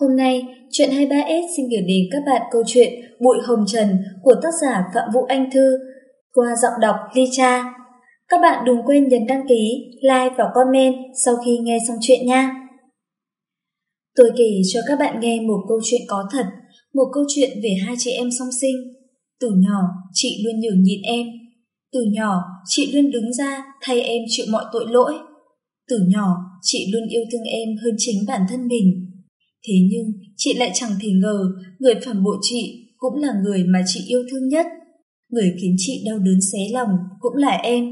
Hôm nay, chuyện 23S xin gửi đến các bạn câu chuyện Bụi Hồng Trần của tác giả Phạm Vũ Anh Thư qua giọng đọc Ly Cha. Các bạn đừng quên nhấn đăng ký, like và comment sau khi nghe xong chuyện nha. Tôi kể cho các bạn nghe một câu chuyện có thật, một câu chuyện về hai chị em song sinh. Từ nhỏ, chị luôn nhường nhịn em. Từ nhỏ, chị luôn đứng ra thay em chịu mọi tội lỗi. Từ nhỏ, chị luôn yêu thương em hơn chính bản thân mình. Thế nhưng, chị lại chẳng thể ngờ người phản bội chị cũng là người mà chị yêu thương nhất. Người khiến chị đau đớn xé lòng cũng là em.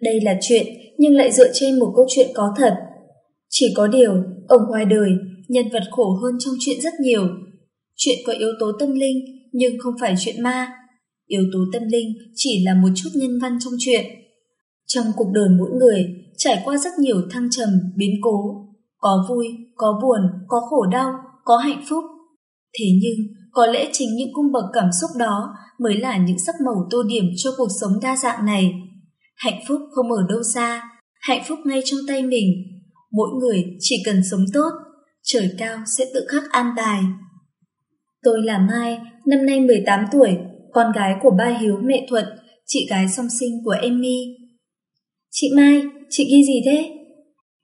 Đây là chuyện nhưng lại dựa trên một câu chuyện có thật. Chỉ có điều, ở ngoài đời, nhân vật khổ hơn trong chuyện rất nhiều. Chuyện có yếu tố tâm linh nhưng không phải chuyện ma. Yếu tố tâm linh chỉ là một chút nhân văn trong chuyện. Trong cuộc đời mỗi người trải qua rất nhiều thăng trầm, biến cố, có vui, có buồn, có khổ đau, có hạnh phúc. Thế nhưng, có lẽ chính những cung bậc cảm xúc đó mới là những sắc màu tô điểm cho cuộc sống đa dạng này. Hạnh phúc không ở đâu xa, hạnh phúc ngay trong tay mình. Mỗi người chỉ cần sống tốt, trời cao sẽ tự khắc an tài. Tôi là Mai, năm nay 18 tuổi, con gái của ba Hiếu mẹ Thuận, chị gái song sinh của Emmy. Chị Mai, chị ghi gì thế?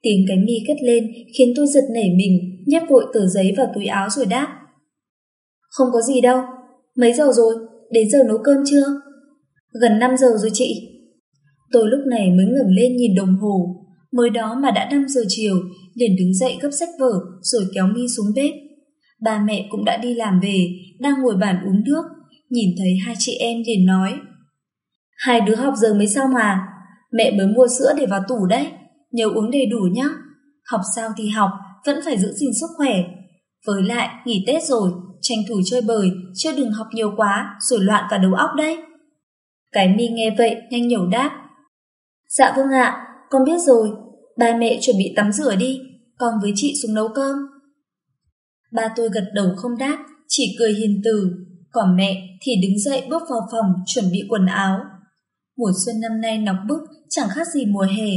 Tiếng cái mi cất lên khiến tôi giật nảy mình, nhét vội tờ giấy vào túi áo rồi đáp. Không có gì đâu. Mấy giờ rồi? Đến giờ nấu cơm chưa? Gần 5 giờ rồi chị. Tôi lúc này mới ngẩng lên nhìn đồng hồ. Mới đó mà đã 5 giờ chiều, liền đứng dậy gấp sách vở rồi kéo mi xuống bếp. Ba mẹ cũng đã đi làm về, đang ngồi bàn uống nước. Nhìn thấy hai chị em liền nói. Hai đứa học giờ mới xong mà. Mẹ mới mua sữa để vào tủ đấy nhớ uống đầy đủ nhé. Học sao thì học, vẫn phải giữ gìn sức khỏe. Với lại, nghỉ Tết rồi, tranh thủ chơi bời, chứ đừng học nhiều quá, rồi loạn cả đầu óc đấy. Cái mi nghe vậy, nhanh nhẩu đáp. Dạ vâng ạ, con biết rồi, ba mẹ chuẩn bị tắm rửa đi, con với chị xuống nấu cơm. Ba tôi gật đầu không đáp, chỉ cười hiền từ, còn mẹ thì đứng dậy bước vào phòng chuẩn bị quần áo. Mùa xuân năm nay nóng bức, chẳng khác gì mùa hè,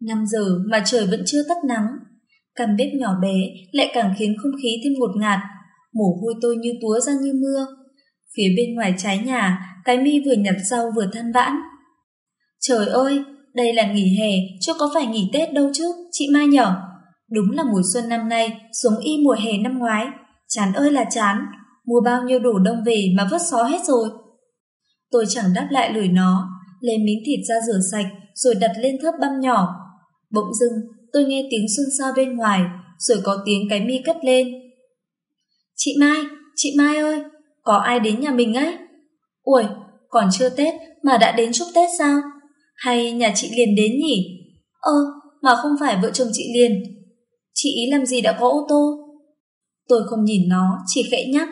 5 giờ mà trời vẫn chưa tắt nắng. Căn bếp nhỏ bé lại càng khiến không khí thêm ngột ngạt, mồ hôi tôi như túa ra như mưa. Phía bên ngoài trái nhà, cái mi vừa nhặt rau vừa than vãn. Trời ơi, đây là nghỉ hè, chứ có phải nghỉ Tết đâu chứ, chị Mai nhở? Đúng là mùa xuân năm nay, xuống y mùa hè năm ngoái. Chán ơi là chán, mua bao nhiêu đồ đông về mà vứt xó hết rồi. Tôi chẳng đáp lại lời nó, lấy miếng thịt ra rửa sạch rồi đặt lên thớp băm nhỏ Bỗng dưng, tôi nghe tiếng xôn xao bên ngoài, rồi có tiếng cái mi cất lên. Chị Mai, chị Mai ơi, có ai đến nhà mình ấy? Ui, còn chưa Tết mà đã đến chúc Tết sao? Hay nhà chị liền đến nhỉ? Ơ, mà không phải vợ chồng chị liền. Chị ý làm gì đã có ô tô? Tôi không nhìn nó, chỉ khẽ nhắc.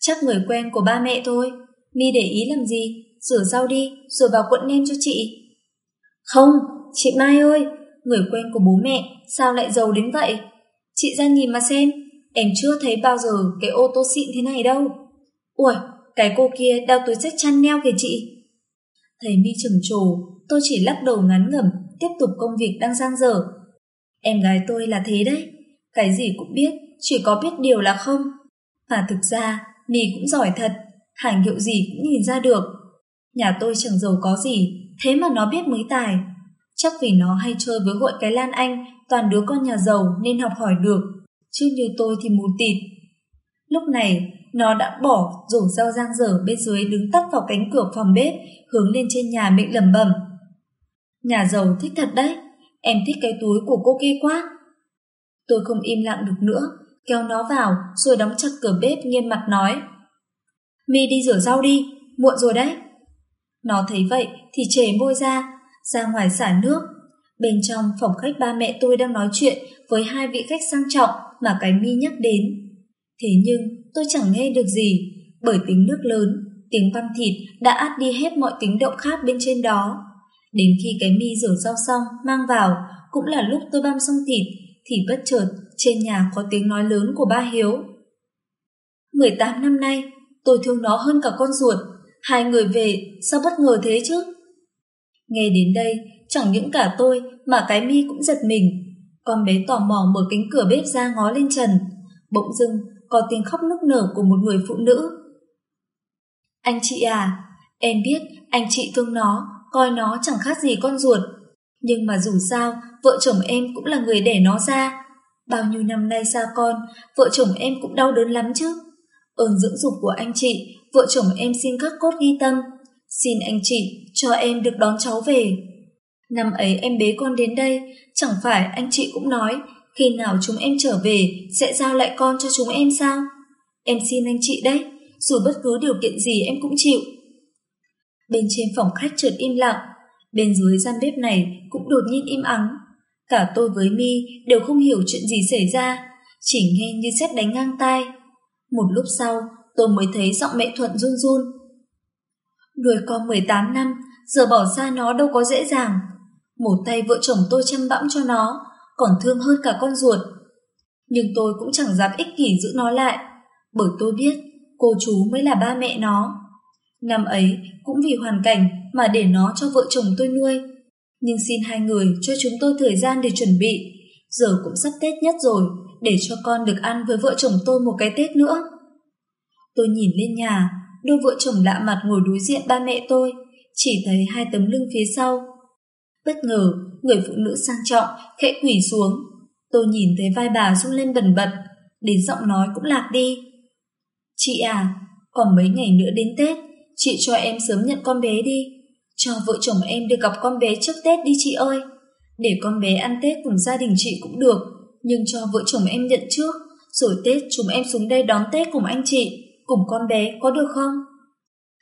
Chắc người quen của ba mẹ thôi. Mi để ý làm gì? Rửa rau đi, rồi vào quận nem cho chị. Không, chị Mai ơi, người quen của bố mẹ sao lại giàu đến vậy? Chị ra nhìn mà xem, em chưa thấy bao giờ cái ô tô xịn thế này đâu. Ui, cái cô kia đeo túi sách chăn neo kìa chị. Thấy mi trầm trồ, tôi chỉ lắc đầu ngắn ngẩm, tiếp tục công việc đang giang dở. Em gái tôi là thế đấy, cái gì cũng biết, chỉ có biết điều là không. Mà thực ra, mi cũng giỏi thật, hàng hiệu gì cũng nhìn ra được. Nhà tôi chẳng giàu có gì, thế mà nó biết mới tài. Chắc vì nó hay chơi với hội cái Lan Anh, toàn đứa con nhà giàu nên học hỏi được, chứ như tôi thì mù tịt. Lúc này, nó đã bỏ rổ rau giang dở bên dưới đứng tắt vào cánh cửa phòng bếp, hướng lên trên nhà miệng lẩm bẩm. Nhà giàu thích thật đấy, em thích cái túi của cô kia quá. Tôi không im lặng được nữa, kéo nó vào rồi đóng chặt cửa bếp nghiêm mặt nói. Mi đi rửa rau đi, muộn rồi đấy. Nó thấy vậy thì chề môi ra, ra ngoài xả nước. Bên trong phòng khách ba mẹ tôi đang nói chuyện với hai vị khách sang trọng mà cái mi nhắc đến. Thế nhưng tôi chẳng nghe được gì, bởi tiếng nước lớn, tiếng văn thịt đã át đi hết mọi tiếng động khác bên trên đó. Đến khi cái mi rửa rau xong mang vào, cũng là lúc tôi băm xong thịt, thì bất chợt trên nhà có tiếng nói lớn của ba Hiếu. 18 năm nay, tôi thương nó hơn cả con ruột. Hai người về, sao bất ngờ thế chứ? Nghe đến đây, chẳng những cả tôi mà cái mi cũng giật mình. Con bé tò mò mở cánh cửa bếp ra ngó lên trần. Bỗng dưng có tiếng khóc nức nở của một người phụ nữ. Anh chị à, em biết anh chị thương nó, coi nó chẳng khác gì con ruột. Nhưng mà dù sao, vợ chồng em cũng là người đẻ nó ra. Bao nhiêu năm nay xa con, vợ chồng em cũng đau đớn lắm chứ. Ơn dưỡng dục của anh chị, vợ chồng em xin các cốt ghi tâm. Xin anh chị cho em được đón cháu về. Năm ấy em bế con đến đây, chẳng phải anh chị cũng nói khi nào chúng em trở về sẽ giao lại con cho chúng em sao? Em xin anh chị đấy, dù bất cứ điều kiện gì em cũng chịu. Bên trên phòng khách chợt im lặng, bên dưới gian bếp này cũng đột nhiên im ắng. Cả tôi với mi đều không hiểu chuyện gì xảy ra, chỉ nghe như sét đánh ngang tai. Một lúc sau, tôi mới thấy giọng mẹ Thuận run run. Nuôi con 18 năm, giờ bỏ xa nó đâu có dễ dàng. Một tay vợ chồng tôi chăm bẵm cho nó, còn thương hơn cả con ruột. Nhưng tôi cũng chẳng dám ích kỷ giữ nó lại, bởi tôi biết cô chú mới là ba mẹ nó. Năm ấy cũng vì hoàn cảnh mà để nó cho vợ chồng tôi nuôi. Nhưng xin hai người cho chúng tôi thời gian để chuẩn bị. Giờ cũng sắp Tết nhất rồi, để cho con được ăn với vợ chồng tôi một cái Tết nữa. Tôi nhìn lên nhà, đôi vợ chồng lạ mặt ngồi đối diện ba mẹ tôi, chỉ thấy hai tấm lưng phía sau. Bất ngờ, người phụ nữ sang trọng, khẽ quỳ xuống. Tôi nhìn thấy vai bà rung lên bần bật, đến giọng nói cũng lạc đi. Chị à, còn mấy ngày nữa đến Tết, chị cho em sớm nhận con bé đi. Cho vợ chồng em được gặp con bé trước Tết đi chị ơi. Để con bé ăn Tết cùng gia đình chị cũng được, nhưng cho vợ chồng em nhận trước, rồi Tết chúng em xuống đây đón Tết cùng anh chị, cùng con bé có được không?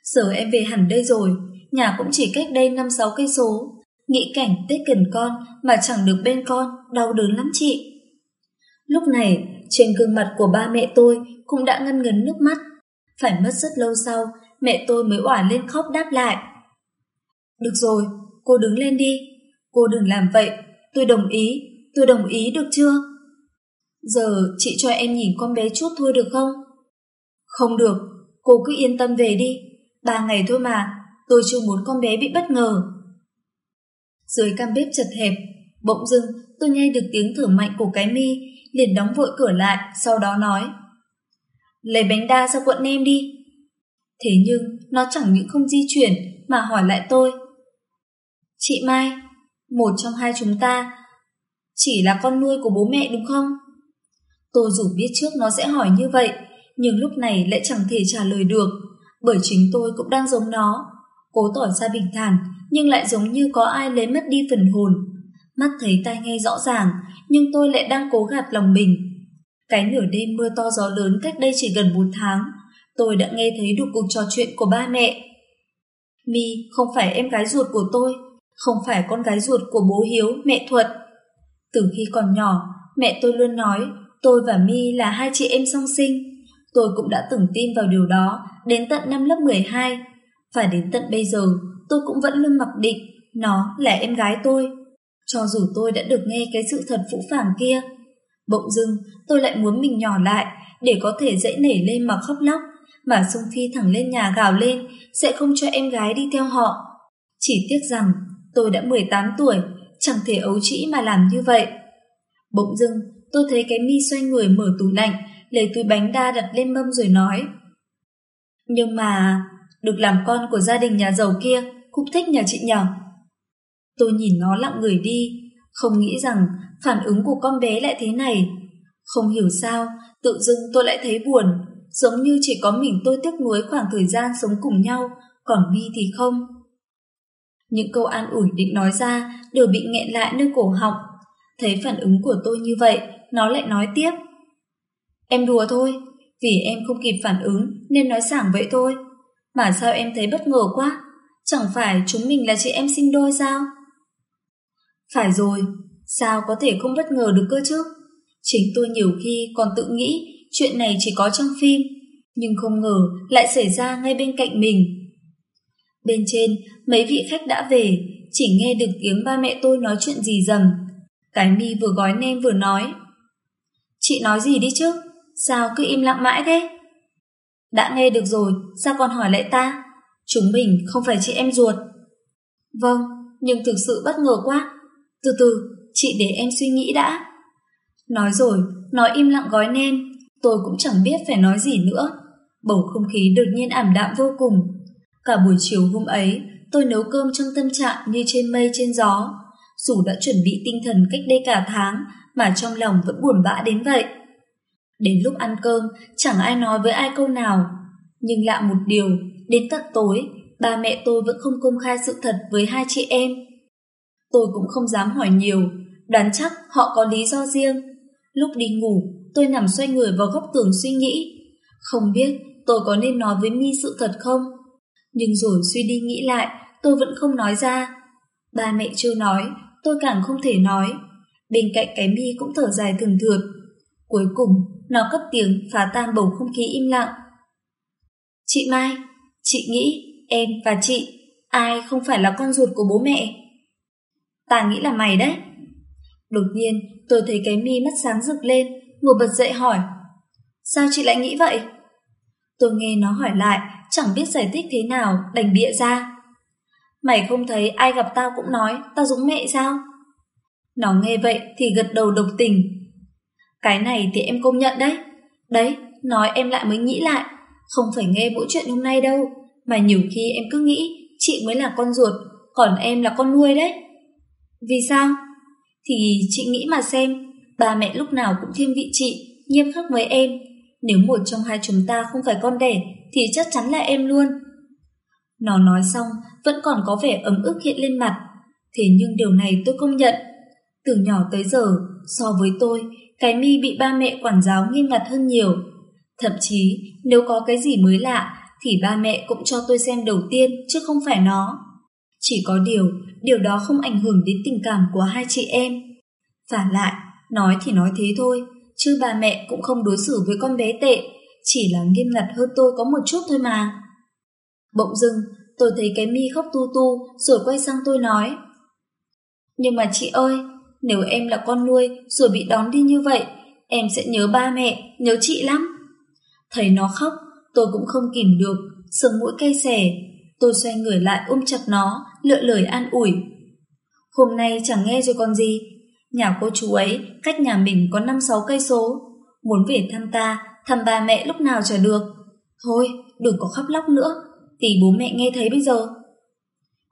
Giờ em về hẳn đây rồi, nhà cũng chỉ cách đây 5-6 cây số. Nghĩ cảnh Tết gần con mà chẳng được bên con, đau đớn lắm chị. Lúc này, trên gương mặt của ba mẹ tôi cũng đã ngân ngấn nước mắt. Phải mất rất lâu sau, mẹ tôi mới òa lên khóc đáp lại. Được rồi, cô đứng lên đi. Cô đừng làm vậy, tôi đồng ý, tôi đồng ý được chưa? Giờ chị cho em nhìn con bé chút thôi được không? Không được, cô cứ yên tâm về đi. Ba ngày thôi mà, tôi chưa muốn con bé bị bất ngờ. Dưới căn bếp chật hẹp, bỗng dưng tôi nghe được tiếng thở mạnh của cái mi, liền đóng vội cửa lại, sau đó nói. Lấy bánh đa ra quận nem đi. Thế nhưng nó chẳng những không di chuyển mà hỏi lại tôi. Chị Mai, một trong hai chúng ta chỉ là con nuôi của bố mẹ đúng không? Tôi dù biết trước nó sẽ hỏi như vậy, nhưng lúc này lại chẳng thể trả lời được, bởi chính tôi cũng đang giống nó. Cố tỏ ra bình thản, nhưng lại giống như có ai lấy mất đi phần hồn. Mắt thấy tai nghe rõ ràng, nhưng tôi lại đang cố gạt lòng mình. Cái nửa đêm mưa to gió lớn cách đây chỉ gần 4 tháng, tôi đã nghe thấy được cuộc trò chuyện của ba mẹ. Mi không phải em gái ruột của tôi, không phải con gái ruột của bố Hiếu, mẹ Thuận. Từ khi còn nhỏ, mẹ tôi luôn nói tôi và Mi là hai chị em song sinh. Tôi cũng đã từng tin vào điều đó đến tận năm lớp 12. Và đến tận bây giờ, tôi cũng vẫn luôn mặc định nó là em gái tôi. Cho dù tôi đã được nghe cái sự thật phũ phàng kia. Bỗng dưng, tôi lại muốn mình nhỏ lại để có thể dễ nảy lên mà khóc lóc, mà xung phi thẳng lên nhà gào lên sẽ không cho em gái đi theo họ. Chỉ tiếc rằng tôi đã 18 tuổi, chẳng thể ấu trĩ mà làm như vậy. Bỗng dưng, tôi thấy cái mi xoay người mở tủ lạnh, lấy túi bánh đa đặt lên mâm rồi nói. Nhưng mà, được làm con của gia đình nhà giàu kia, cũng thích nhà chị nhở. Tôi nhìn nó lặng người đi, không nghĩ rằng phản ứng của con bé lại thế này. Không hiểu sao, tự dưng tôi lại thấy buồn, giống như chỉ có mình tôi tiếc nuối khoảng thời gian sống cùng nhau, còn mi thì không. Những câu an ủi định nói ra đều bị nghẹn lại nơi cổ họng. Thấy phản ứng của tôi như vậy, nó lại nói tiếp. Em đùa thôi, vì em không kịp phản ứng nên nói sảng vậy thôi. Mà sao em thấy bất ngờ quá? Chẳng phải chúng mình là chị em sinh đôi sao? Phải rồi, sao có thể không bất ngờ được cơ chứ? Chính tôi nhiều khi còn tự nghĩ chuyện này chỉ có trong phim, nhưng không ngờ lại xảy ra ngay bên cạnh mình. Bên trên, mấy vị khách đã về, chỉ nghe được tiếng ba mẹ tôi nói chuyện gì dầm. Cái mi vừa gói nem vừa nói. Chị nói gì đi chứ? Sao cứ im lặng mãi thế? Đã nghe được rồi, sao còn hỏi lại ta? Chúng mình không phải chị em ruột. Vâng, nhưng thực sự bất ngờ quá. Từ từ, chị để em suy nghĩ đã. Nói rồi, nói im lặng gói nên, Tôi cũng chẳng biết phải nói gì nữa. Bầu không khí đột nhiên ảm đạm vô cùng. Cả buổi chiều hôm ấy, tôi nấu cơm trong tâm trạng như trên mây trên gió. Dù đã chuẩn bị tinh thần cách đây cả tháng mà trong lòng vẫn buồn bã đến vậy. Đến lúc ăn cơm, chẳng ai nói với ai câu nào. Nhưng lạ một điều, đến tận tối, ba mẹ tôi vẫn không công khai sự thật với hai chị em. Tôi cũng không dám hỏi nhiều, đoán chắc họ có lý do riêng. Lúc đi ngủ, tôi nằm xoay người vào góc tường suy nghĩ. Không biết tôi có nên nói với Mi sự thật không? Nhưng rồi suy đi nghĩ lại, tôi vẫn không nói ra. Ba mẹ chưa nói, tôi càng không thể nói. Bên cạnh cái Mi cũng thở dài thường thượt. Cuối cùng, nó cất tiếng phá tan bầu không khí im lặng. Chị Mai, chị nghĩ em và chị, ai không phải là con ruột của bố mẹ? Ta nghĩ là mày đấy. Đột nhiên, tôi thấy cái mi mắt sáng rực lên, ngồi bật dậy hỏi. Sao chị lại nghĩ vậy? Tôi nghe nó hỏi lại, chẳng biết giải thích thế nào, đành bịa ra. Mày không thấy ai gặp tao cũng nói tao giống mẹ sao? Nó nghe vậy thì gật đầu độc tình. Cái này thì em công nhận đấy. Đấy, nói em lại mới nghĩ lại. Không phải nghe mỗi chuyện hôm nay đâu, mà nhiều khi em cứ nghĩ chị mới là con ruột, còn em là con nuôi đấy. Vì sao? Thì chị nghĩ mà xem, ba mẹ lúc nào cũng thiên vị chị, nghiêm khắc với em. Nếu một trong hai chúng ta không phải con đẻ, thì chắc chắn là em luôn. Nó nói xong, vẫn còn có vẻ ấm ức hiện lên mặt. Thế nhưng điều này tôi công nhận. Từ nhỏ tới giờ, so với tôi, cái mi bị ba mẹ quản giáo nghiêm ngặt hơn nhiều. Thậm chí, nếu có cái gì mới lạ, thì ba mẹ cũng cho tôi xem đầu tiên chứ không phải nó. Chỉ có điều, điều đó không ảnh hưởng đến tình cảm của hai chị em. Và lại, nói thì nói thế thôi, chứ ba mẹ cũng không đối xử với con bé tệ, chỉ là nghiêm ngặt hơn tôi có một chút thôi mà. Bỗng dưng, tôi thấy cái mi khóc tu tu rồi quay sang tôi nói. Nhưng mà chị ơi, nếu em là con nuôi rồi bị đón đi như vậy, em sẽ nhớ ba mẹ, nhớ chị lắm. Thấy nó khóc, tôi cũng không kìm được, sương mũi cay xẻ. Tôi xoay người lại ôm chặt nó, lựa lời an ủi. Hôm nay chẳng nghe rồi còn gì. Nhà cô chú ấy cách nhà mình có 5-6 cây số. Muốn về thăm ta, thăm ba mẹ lúc nào chả được. Thôi, đừng có khóc lóc nữa, tỷ bố mẹ nghe thấy bây giờ.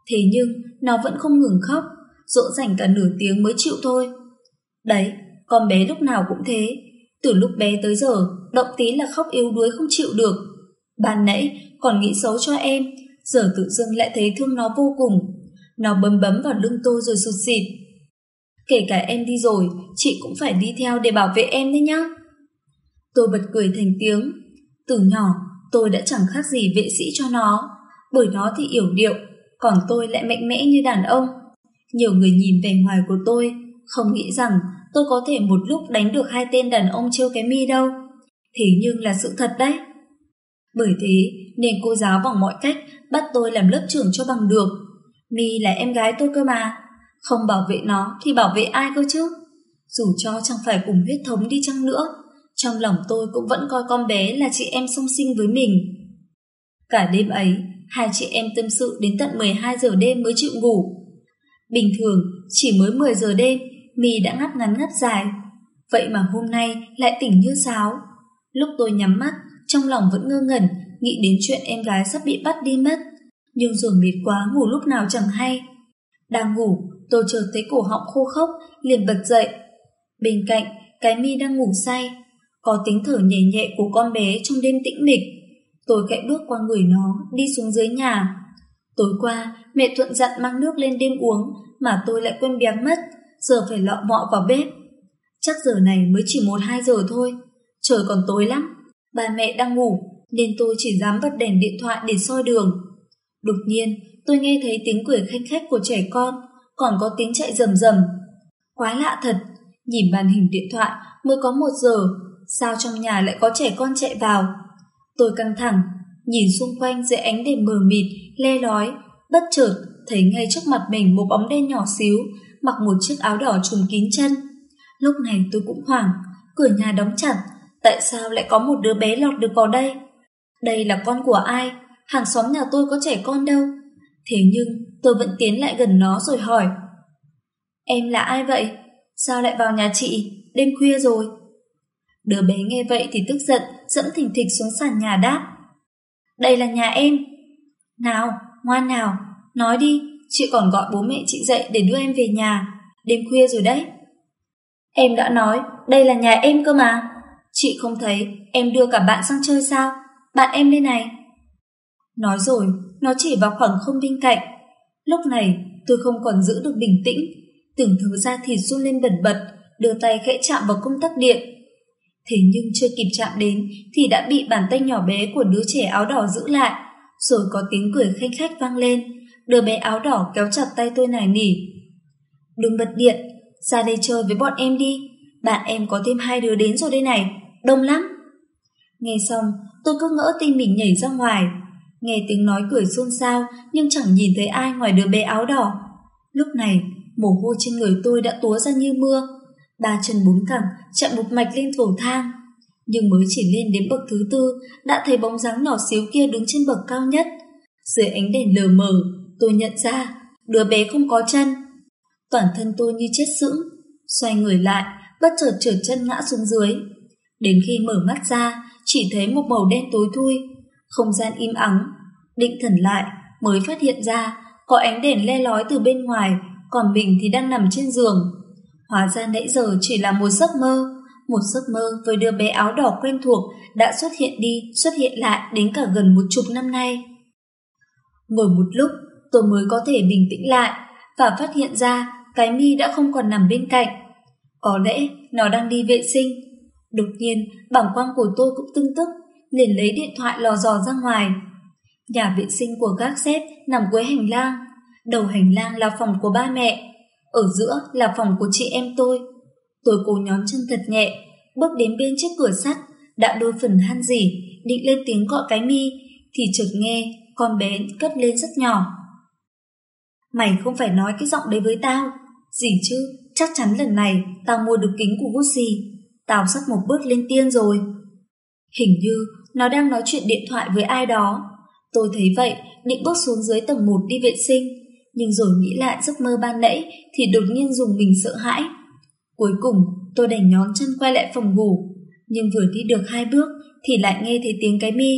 Thế nhưng, nó vẫn không ngừng khóc, dỗ dành cả nửa tiếng mới chịu thôi. Đấy, con bé lúc nào cũng thế. Từ lúc bé tới giờ, động tí là khóc yếu đuối không chịu được. Ban nãy còn nghĩ xấu cho em, giờ tự dưng lại thấy thương nó vô cùng. Nó bấm bấm vào lưng tôi rồi sụt xịt. Kể cả em đi rồi, chị cũng phải đi theo để bảo vệ em đấy nhá. Tôi bật cười thành tiếng. Từ nhỏ, tôi đã chẳng khác gì vệ sĩ cho nó, bởi nó thì yểu điệu, còn tôi lại mạnh mẽ như đàn ông. Nhiều người nhìn vẻ ngoài của tôi, không nghĩ rằng tôi có thể một lúc đánh được hai tên đàn ông trêu cái mi đâu. Thế nhưng là sự thật đấy. Bởi thế nên cô giáo bằng mọi cách bắt tôi làm lớp trưởng cho bằng được. Mi là em gái tôi cơ mà. Không bảo vệ nó thì bảo vệ ai cơ chứ? Dù cho chẳng phải cùng huyết thống đi chăng nữa, trong lòng tôi cũng vẫn coi con bé là chị em song sinh với mình. Cả đêm ấy, hai chị em tâm sự đến tận 12 giờ đêm mới chịu ngủ. Bình thường, chỉ mới 10 giờ đêm, Mi đã ngắt ngắn ngắt dài. Vậy mà hôm nay lại tỉnh như sáo. Lúc tôi nhắm mắt, trong lòng vẫn ngơ ngẩn, nghĩ đến chuyện em gái sắp bị bắt đi mất. Nhưng rồi mệt quá ngủ lúc nào chẳng hay. Đang ngủ, tôi chợt thấy cổ họng khô khốc, liền bật dậy. Bên cạnh, cái mi đang ngủ say. Có tiếng thở nhẹ nhẹ của con bé trong đêm tĩnh mịch. Tôi khẽ bước qua người nó, đi xuống dưới nhà. Tối qua, mẹ Thuận dặn mang nước lên đêm uống, mà tôi lại quên béng mất, giờ phải lọ mọ vào bếp. Chắc giờ này mới chỉ một hai giờ thôi, trời còn tối lắm. Bà mẹ đang ngủ, nên tôi chỉ dám bật đèn điện thoại để soi đường. Đột nhiên, tôi nghe thấy tiếng cười khanh khách của trẻ con, còn có tiếng chạy rầm rầm. Quá lạ thật, nhìn màn hình điện thoại mới có một giờ, sao trong nhà lại có trẻ con chạy vào. Tôi căng thẳng, nhìn xung quanh dưới ánh đèn mờ mịt, le lói, bất chợt thấy ngay trước mặt mình một bóng đen nhỏ xíu, mặc một chiếc áo đỏ trùm kín chân. Lúc này tôi cũng hoảng, cửa nhà đóng chặt, tại sao lại có một đứa bé lọt được vào đây? Đây là con của ai? Hàng xóm nhà tôi có trẻ con đâu. Thế nhưng tôi vẫn tiến lại gần nó rồi hỏi. Em là ai vậy? Sao lại vào nhà chị? Đêm khuya rồi. Đứa bé nghe vậy thì tức giận, dẫm thình thịch xuống sàn nhà đáp. Đây là nhà em. Nào, ngoan nào, nói đi, chị còn gọi bố mẹ chị dậy để đưa em về nhà. Đêm khuya rồi đấy. Em đã nói, đây là nhà em cơ mà. Chị không thấy em đưa cả bạn sang chơi sao? Bạn em đây này. Nói rồi, nó chỉ vào khoảng không bên cạnh. Lúc này, tôi không còn giữ được bình tĩnh. Từng thứ ra thịt run lên bẩn bật, đưa tay khẽ chạm vào công tắc điện. Thế nhưng chưa kịp chạm đến thì đã bị bàn tay nhỏ bé của đứa trẻ áo đỏ giữ lại. Rồi có tiếng cười khanh khách vang lên. Đứa bé áo đỏ kéo chặt tay tôi nài nỉ. Đừng bật điện, ra đây chơi với bọn em đi. Bạn em có thêm hai đứa đến rồi đây này, đông lắm. Nghe xong, tôi cứ ngỡ tim mình nhảy ra ngoài. Nghe tiếng nói cười xôn xao nhưng chẳng nhìn thấy ai ngoài đứa bé áo đỏ. Lúc này, mồ hôi trên người tôi đã túa ra như mưa. Ba chân bốn cẳng chạm một mạch lên cầu thang. Nhưng mới chỉ lên đến bậc thứ tư đã thấy bóng dáng nhỏ xíu kia đứng trên bậc cao nhất. Dưới ánh đèn lờ mờ, tôi nhận ra đứa bé không có chân. Toàn thân tôi như chết sững, xoay người lại, bất chợt trượt chân ngã xuống dưới. Đến khi mở mắt ra, chỉ thấy một màu đen tối thui, không gian im ắng. Định thần lại, mới phát hiện ra có ánh đèn le lói từ bên ngoài, còn mình thì đang nằm trên giường. Hóa ra nãy giờ chỉ là một giấc mơ, một giấc mơ với đứa bé áo đỏ quen thuộc đã xuất hiện đi, xuất hiện lại đến cả gần một chục năm nay. Ngồi một lúc, tôi mới có thể bình tĩnh lại và phát hiện ra cái mi đã không còn nằm bên cạnh. Có lẽ nó đang đi vệ sinh. Đột nhiên, bảng quang của tôi cũng tưng tức, liền lấy điện thoại lò dò ra ngoài. Nhà vệ sinh của gác xếp nằm cuối hành lang, đầu hành lang là phòng của ba mẹ, ở giữa là phòng của chị em tôi. Tôi cố nhón chân thật nhẹ, bước đến bên chiếc cửa sắt, đã đôi phần han gì, định lên tiếng gọi cái mi, thì chợt nghe con bé cất lên rất nhỏ. Mày không phải nói cái giọng đấy với tao. Gì chứ, chắc chắn lần này tao mua được kính của Gucci. Tao sắp một bước lên tiên rồi. Hình như nó đang nói chuyện điện thoại với ai đó. Tôi thấy vậy, định bước xuống dưới tầng 1 đi vệ sinh. Nhưng rồi nghĩ lại giấc mơ ban nãy thì đột nhiên dùng mình sợ hãi. Cuối cùng, tôi đành nhón chân quay lại phòng ngủ. Nhưng vừa đi được hai bước thì lại nghe thấy tiếng cái mi.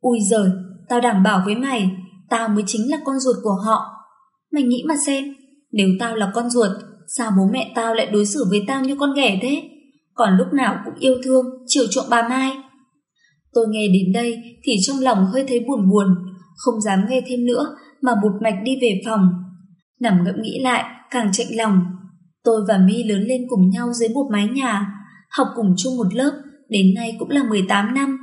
Ui giời, tao đảm bảo với mày, tao mới chính là con ruột của họ. Mày nghĩ mà xem, nếu tao là con ruột, sao bố mẹ tao lại đối xử với tao như con ghẻ thế? Còn lúc nào cũng yêu thương, chiều chuộng bà Mai. Tôi nghe đến đây thì trong lòng hơi thấy buồn buồn, không dám nghe thêm nữa mà bụt mạch đi về phòng. Nằm ngẫm nghĩ lại, càng chạnh lòng. Tôi và My lớn lên cùng nhau dưới một mái nhà, học cùng chung một lớp, đến nay cũng là 18 năm.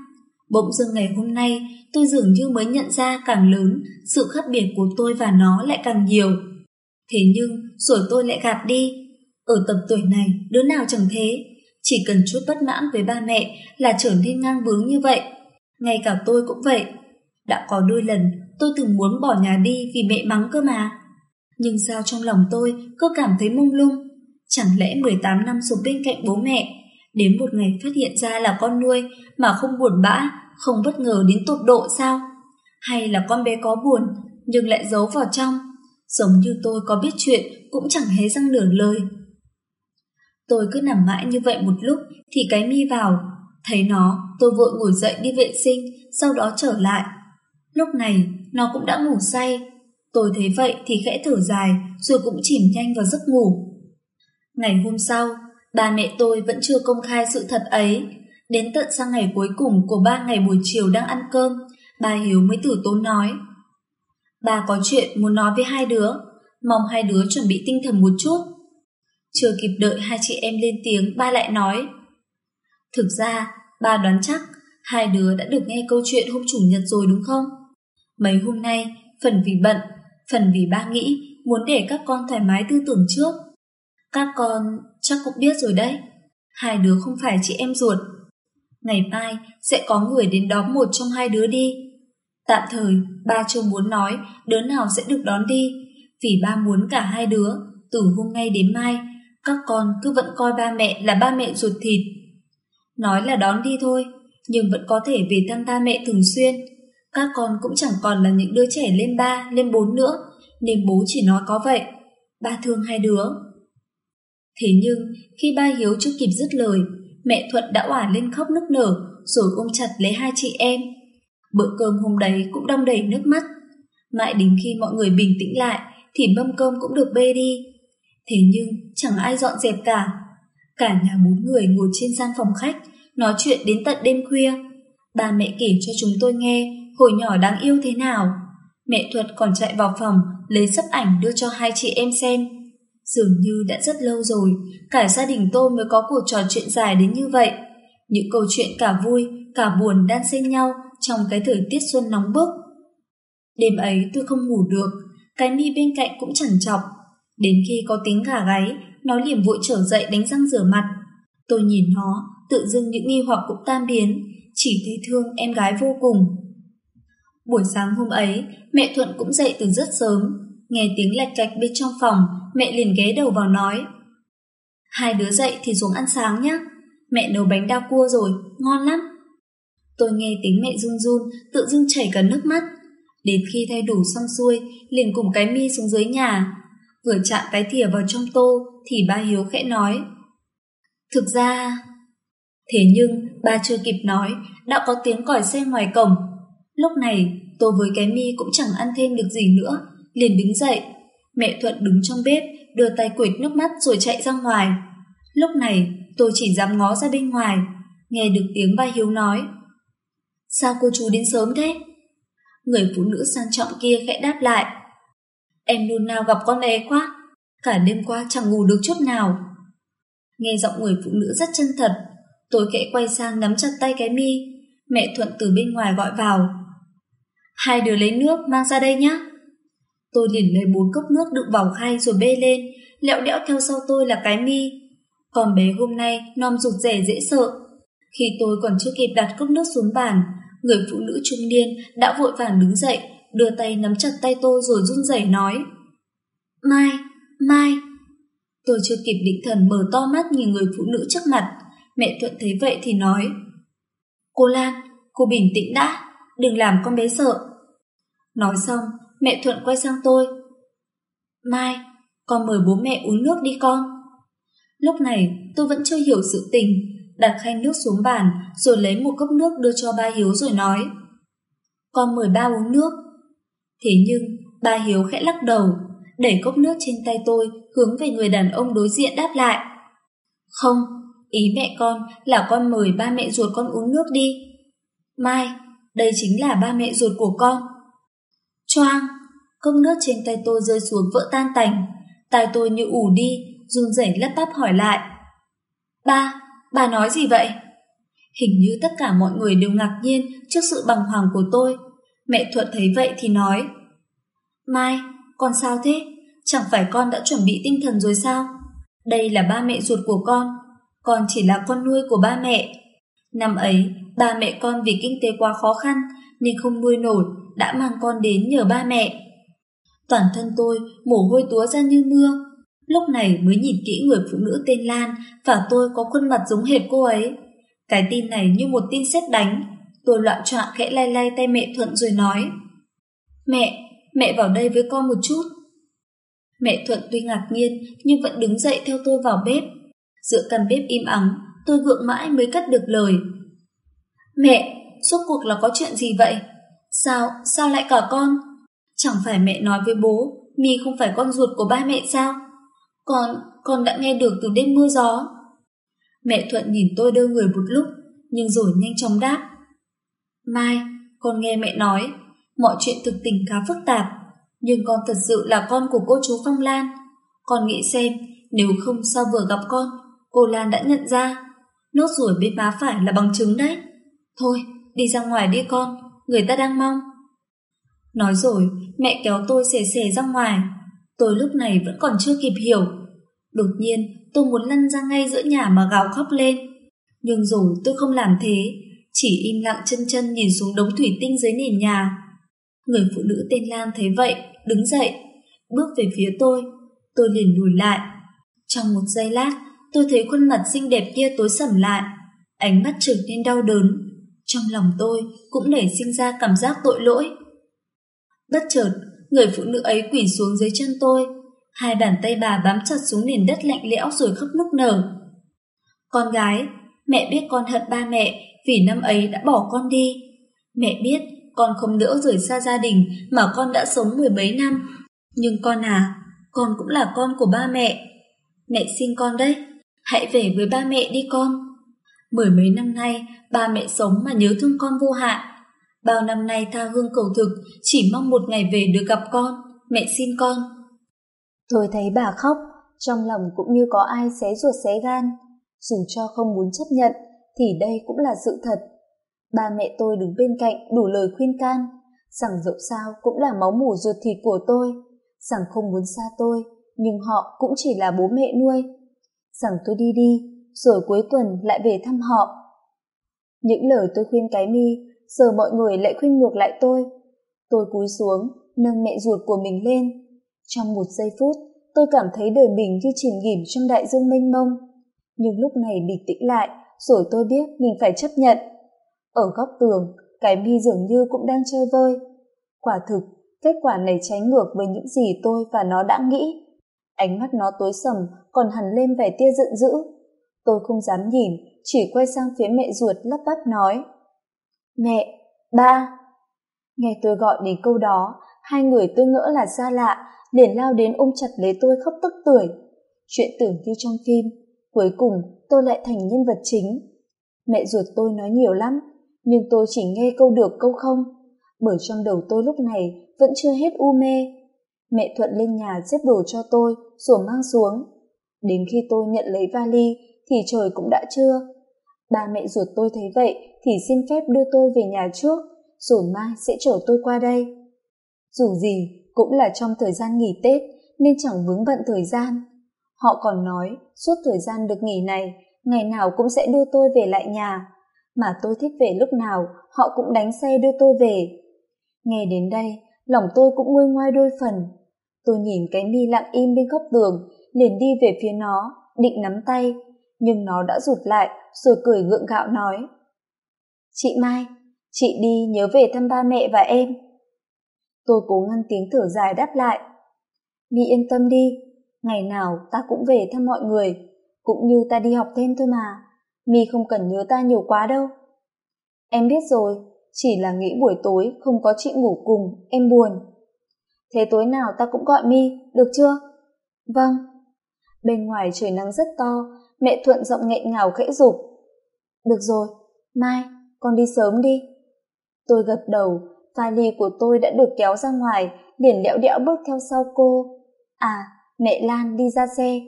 Bỗng dưng ngày hôm nay, tôi dường như mới nhận ra càng lớn, sự khác biệt của tôi và nó lại càng nhiều. Thế nhưng, rồi tôi lại gạt đi. Ở tầm tuổi này, đứa nào chẳng thế. Chỉ cần chút bất mãn với ba mẹ là trở nên ngang bướng như vậy. Ngay cả tôi cũng vậy. Đã có đôi lần tôi từng muốn bỏ nhà đi vì mẹ mắng cơ mà. Nhưng sao trong lòng tôi cứ cảm thấy mông lung. Chẳng lẽ 18 năm sống bên cạnh bố mẹ, đến một ngày phát hiện ra là con nuôi mà không buồn bã, không bất ngờ đến tột độ sao? Hay là con bé có buồn nhưng lại giấu vào trong, giống như tôi có biết chuyện cũng chẳng hé răng nửa lời. Tôi cứ nằm mãi như vậy một lúc thì cái mi vào, thấy nó tôi vội ngồi dậy đi vệ sinh, sau đó trở lại. Lúc này nó cũng đã ngủ say, tôi thấy vậy thì khẽ thở dài rồi cũng chìm nhanh vào giấc ngủ. Ngày hôm sau, ba mẹ tôi vẫn chưa công khai sự thật ấy. Đến tận sang ngày cuối cùng của ba ngày buổi chiều đang ăn cơm, bà Hiếu mới tử tốn nói. Bà có chuyện muốn nói với hai đứa, mong hai đứa chuẩn bị tinh thần một chút. Chưa kịp đợi hai chị em lên tiếng, ba lại nói. Thực ra, ba đoán chắc hai đứa đã được nghe câu chuyện hôm chủ nhật rồi đúng không? Mấy hôm nay, phần vì bận, phần vì ba nghĩ muốn để các con thoải mái tư tưởng trước. Các con chắc cũng biết rồi đấy, hai đứa không phải chị em ruột. Ngày mai sẽ có người đến đón một trong hai đứa đi. Tạm thời, ba chưa muốn nói đứa nào sẽ được đón đi, vì ba muốn cả hai đứa, từ hôm nay đến mai, các con cứ vẫn coi ba mẹ là ba mẹ ruột thịt. Nói là đón đi thôi, nhưng vẫn có thể về thăm ba mẹ thường xuyên. Các con cũng chẳng còn là những đứa trẻ lên ba, lên bốn nữa, nên bố chỉ nói có vậy. Ba thương hai đứa. Thế nhưng, khi ba Hiếu chưa kịp dứt lời, mẹ Thuận đã òa lên khóc nức nở rồi ôm chặt lấy hai chị em. Bữa cơm hôm đấy cũng đong đầy nước mắt. Mãi đến khi mọi người bình tĩnh lại thì mâm cơm cũng được bê đi. Thế nhưng chẳng ai dọn dẹp cả. Cả nhà bốn người ngồi trên gian phòng khách nói chuyện đến tận đêm khuya. Ba mẹ kể cho chúng tôi nghe hồi nhỏ đáng yêu thế nào. Mẹ Thuật còn chạy vào phòng lấy sấp ảnh đưa cho hai chị em xem. Dường như đã rất lâu rồi, cả gia đình tôi mới có cuộc trò chuyện dài đến như vậy. Những câu chuyện cả vui, cả buồn đan xen nhau trong cái thời tiết xuân nóng bức. Đêm ấy tôi không ngủ được, cái mi bên cạnh cũng chẳng chọc. Đến khi có tiếng gà gáy, nó liền vội trở dậy đánh răng rửa mặt. Tôi nhìn nó, tự dưng những nghi hoặc cũng tan biến, chỉ thấy thương em gái vô cùng. Buổi sáng hôm ấy, mẹ Thuận cũng dậy từ rất sớm. Nghe tiếng lạch cạch bên trong phòng, mẹ liền ghé đầu vào nói. Hai đứa dậy thì xuống ăn sáng nhé. Mẹ nấu bánh đa cua rồi, ngon lắm. Tôi nghe tiếng mẹ run run, tự dưng chảy cả nước mắt. Đến khi thay đủ xong xuôi, liền cùng cái mi xuống dưới nhà. Vừa chạm cái thìa vào trong tô, thì ba Hiếu khẽ nói. Thực ra... Thế nhưng, ba chưa kịp nói, đã có tiếng còi xe ngoài cổng. Lúc này, tôi với cái mi cũng chẳng ăn thêm được gì nữa, liền đứng dậy. Mẹ Thuận đứng trong bếp, đưa tay quệt nước mắt rồi chạy ra ngoài. Lúc này, tôi chỉ dám ngó ra bên ngoài, nghe được tiếng ba Hiếu nói. Sao cô chú đến sớm thế? Người phụ nữ sang trọng kia khẽ đáp lại. Em luôn nào gặp con bé quá, cả đêm qua chẳng ngủ được chút nào. Nghe giọng người phụ nữ rất chân thật, tôi khẽ quay sang nắm chặt tay cái mi, mẹ Thuận từ bên ngoài gọi vào. Hai đứa lấy nước mang ra đây nhé. Tôi liền lấy bốn cốc nước đựng vào khay rồi bê lên, lẹo đẽo theo sau tôi là cái mi. Còn bé hôm nay non rụt rẻ dễ sợ. Khi tôi còn chưa kịp đặt cốc nước xuống bàn, người phụ nữ trung niên đã vội vàng đứng dậy, đưa tay nắm chặt tay tôi rồi run rẩy nói. Mai, Mai. Tôi chưa kịp định thần mở to mắt nhìn người phụ nữ trước mặt. Mẹ Thuận thấy vậy thì nói. Cô Lan, cô bình tĩnh đã, đừng làm con bé sợ. Nói xong, mẹ Thuận quay sang tôi. Mai, con mời bố mẹ uống nước đi con. Lúc này tôi vẫn chưa hiểu sự tình, đặt khay nước xuống bàn rồi lấy một cốc nước đưa cho ba Hiếu rồi nói. Con mời ba uống nước. Thế nhưng ba Hiếu khẽ lắc đầu, đẩy cốc nước trên tay tôi hướng về người đàn ông đối diện đáp lại. Không, ý mẹ con là con mời ba mẹ ruột con uống nước đi. Mai, đây chính là ba mẹ ruột của con. Choang, cốc nước trên tay tôi rơi xuống vỡ tan tành, tai tôi như ủ đi, run rẩy lắp bắp hỏi lại. Ba, bà nói gì vậy? Hình như tất cả mọi người đều ngạc nhiên trước sự bằng hoàng của tôi. Mẹ Thuận thấy vậy thì nói. Mai, con sao thế? Chẳng phải con đã chuẩn bị tinh thần rồi sao? Đây là ba mẹ ruột của con, con chỉ là con nuôi của ba mẹ. Năm ấy, ba mẹ con vì kinh tế quá khó khăn nên không nuôi nổi, đã mang con đến nhờ ba mẹ. Toàn thân tôi mồ hôi túa ra như mưa, lúc này mới nhìn kỹ người phụ nữ tên Lan và tôi có khuôn mặt giống hệt cô ấy. Cái tin này như một tin sét đánh, tôi loạn choạng khẽ lay lay tay mẹ Thuận rồi nói Mẹ, mẹ vào đây với con một chút. Mẹ Thuận tuy ngạc nhiên nhưng vẫn đứng dậy theo tôi vào bếp. Giữa căn bếp im ắng, tôi gượng mãi mới cất được lời. Mẹ, suốt cuộc là có chuyện gì vậy? Sao, sao lại cả con? Chẳng phải mẹ nói với bố, Mi không phải con ruột của ba mẹ sao? Con, con đã nghe được từ đêm mưa gió. Mẹ Thuận nhìn tôi đơ người một lúc, nhưng rồi nhanh chóng đáp. Mai, con nghe mẹ nói, mọi chuyện thực tình khá phức tạp, nhưng con thật sự là con của cô chú Phong Lan. Con nghĩ xem, nếu không sao vừa gặp con, cô Lan đã nhận ra. Nốt ruồi bên má phải là bằng chứng đấy. Thôi, đi ra ngoài đi con, người ta đang mong. Nói rồi, mẹ kéo tôi xề xề ra ngoài. Tôi lúc này vẫn còn chưa kịp hiểu. Đột nhiên, tôi muốn lăn ra ngay giữa nhà mà gào khóc lên. Nhưng rồi tôi không làm thế, chỉ im lặng chân chân nhìn xuống đống thủy tinh dưới nền nhà. Người phụ nữ tên Lan thấy vậy, đứng dậy, bước về phía tôi. Tôi liền lùi lại. Trong một giây lát, tôi thấy khuôn mặt xinh đẹp kia tối sầm lại. Ánh mắt trở nên đau đớn. Trong lòng tôi cũng nảy sinh ra cảm giác tội lỗi. Bất chợt, người phụ nữ ấy quỳ xuống dưới chân tôi. Hai bàn tay bà bám chặt xuống nền đất lạnh lẽo rồi khóc nức nở. Con gái, Mẹ biết con hận ba mẹ vì năm ấy đã bỏ con đi. Mẹ biết con không nỡ rời xa gia đình mà con đã sống mười mấy năm. Nhưng con à, con cũng là con của ba mẹ. Mẹ xin con đấy, hãy về với ba mẹ đi con. Mười mấy năm nay, ba mẹ sống mà nhớ thương con vô hạn. Bao năm nay tha hương cầu thực, chỉ mong một ngày về được gặp con. Mẹ xin con. Tôi thấy bà khóc, trong lòng cũng như có ai xé ruột xé gan. Dù cho không muốn chấp nhận, thì đây cũng là sự thật. Ba mẹ tôi đứng bên cạnh đủ lời khuyên can, rằng dẫu sao cũng là máu mủ ruột thịt của tôi, rằng không muốn xa tôi, nhưng họ cũng chỉ là bố mẹ nuôi. Rằng tôi đi đi, rồi cuối tuần lại về thăm họ. Những lời tôi khuyên cái mi, giờ mọi người lại khuyên ngược lại tôi. Tôi cúi xuống, nâng mẹ ruột của mình lên. Trong một giây phút, tôi cảm thấy đời mình như chìm nghỉm trong đại dương mênh mông. Nhưng lúc này bình tĩnh lại, rồi tôi biết mình phải chấp nhận. Ở góc tường, cái mi dường như cũng đang chơi vơi. Quả thực, kết quả này trái ngược với những gì tôi và nó đã nghĩ. Ánh mắt nó tối sầm, còn hẳn lên vẻ tia giận dữ. Tôi không dám nhìn, chỉ quay sang phía mẹ ruột lắp bắp nói. Mẹ, ba. Nghe tôi gọi đến câu đó, hai người tôi ngỡ là xa lạ, liền lao đến ôm chặt lấy tôi khóc tức tưởi. Chuyện tưởng như trong phim, cuối cùng tôi lại thành nhân vật chính. Mẹ ruột tôi nói nhiều lắm, nhưng tôi chỉ nghe câu được câu không, bởi trong đầu tôi lúc này vẫn chưa hết u mê. Mẹ Thuận lên nhà xếp đồ cho tôi, rồi mang xuống. Đến khi tôi nhận lấy vali, thì trời cũng đã trưa. Ba mẹ ruột tôi thấy vậy thì xin phép đưa tôi về nhà trước, rồi mai sẽ chở tôi qua đây. Dù gì, cũng là trong thời gian nghỉ Tết nên chẳng vướng bận thời gian. Họ còn nói suốt thời gian được nghỉ này, ngày nào cũng sẽ đưa tôi về lại nhà. Mà tôi thích về lúc nào, họ cũng đánh xe đưa tôi về. Nghe đến đây, lòng tôi cũng nguôi ngoai đôi phần. Tôi nhìn cái mi lặng im bên góc tường, liền đi về phía nó, định nắm tay, nhưng nó đã rụt lại, rồi cười gượng gạo nói. Chị mai, chị đi nhớ về thăm ba mẹ và em. Tôi cố ngăn tiếng thở dài đáp lại. Mi yên tâm đi, ngày nào ta cũng về thăm mọi người, cũng như ta đi học thêm thôi mà. Mi không cần nhớ ta nhiều quá đâu. Em biết rồi, chỉ là nghĩ buổi tối không có chị ngủ cùng, em buồn. Thế tối nào ta cũng gọi mi, được chưa? Vâng. Bên ngoài trời nắng rất to mẹ thuận giọng nghẹn ngào khẽ dục được rồi, mai, con đi sớm đi. Tôi gật đầu vali của tôi đã được kéo ra ngoài, liền lẽo đẽo bước theo sau cô. À mẹ lan đi ra xe.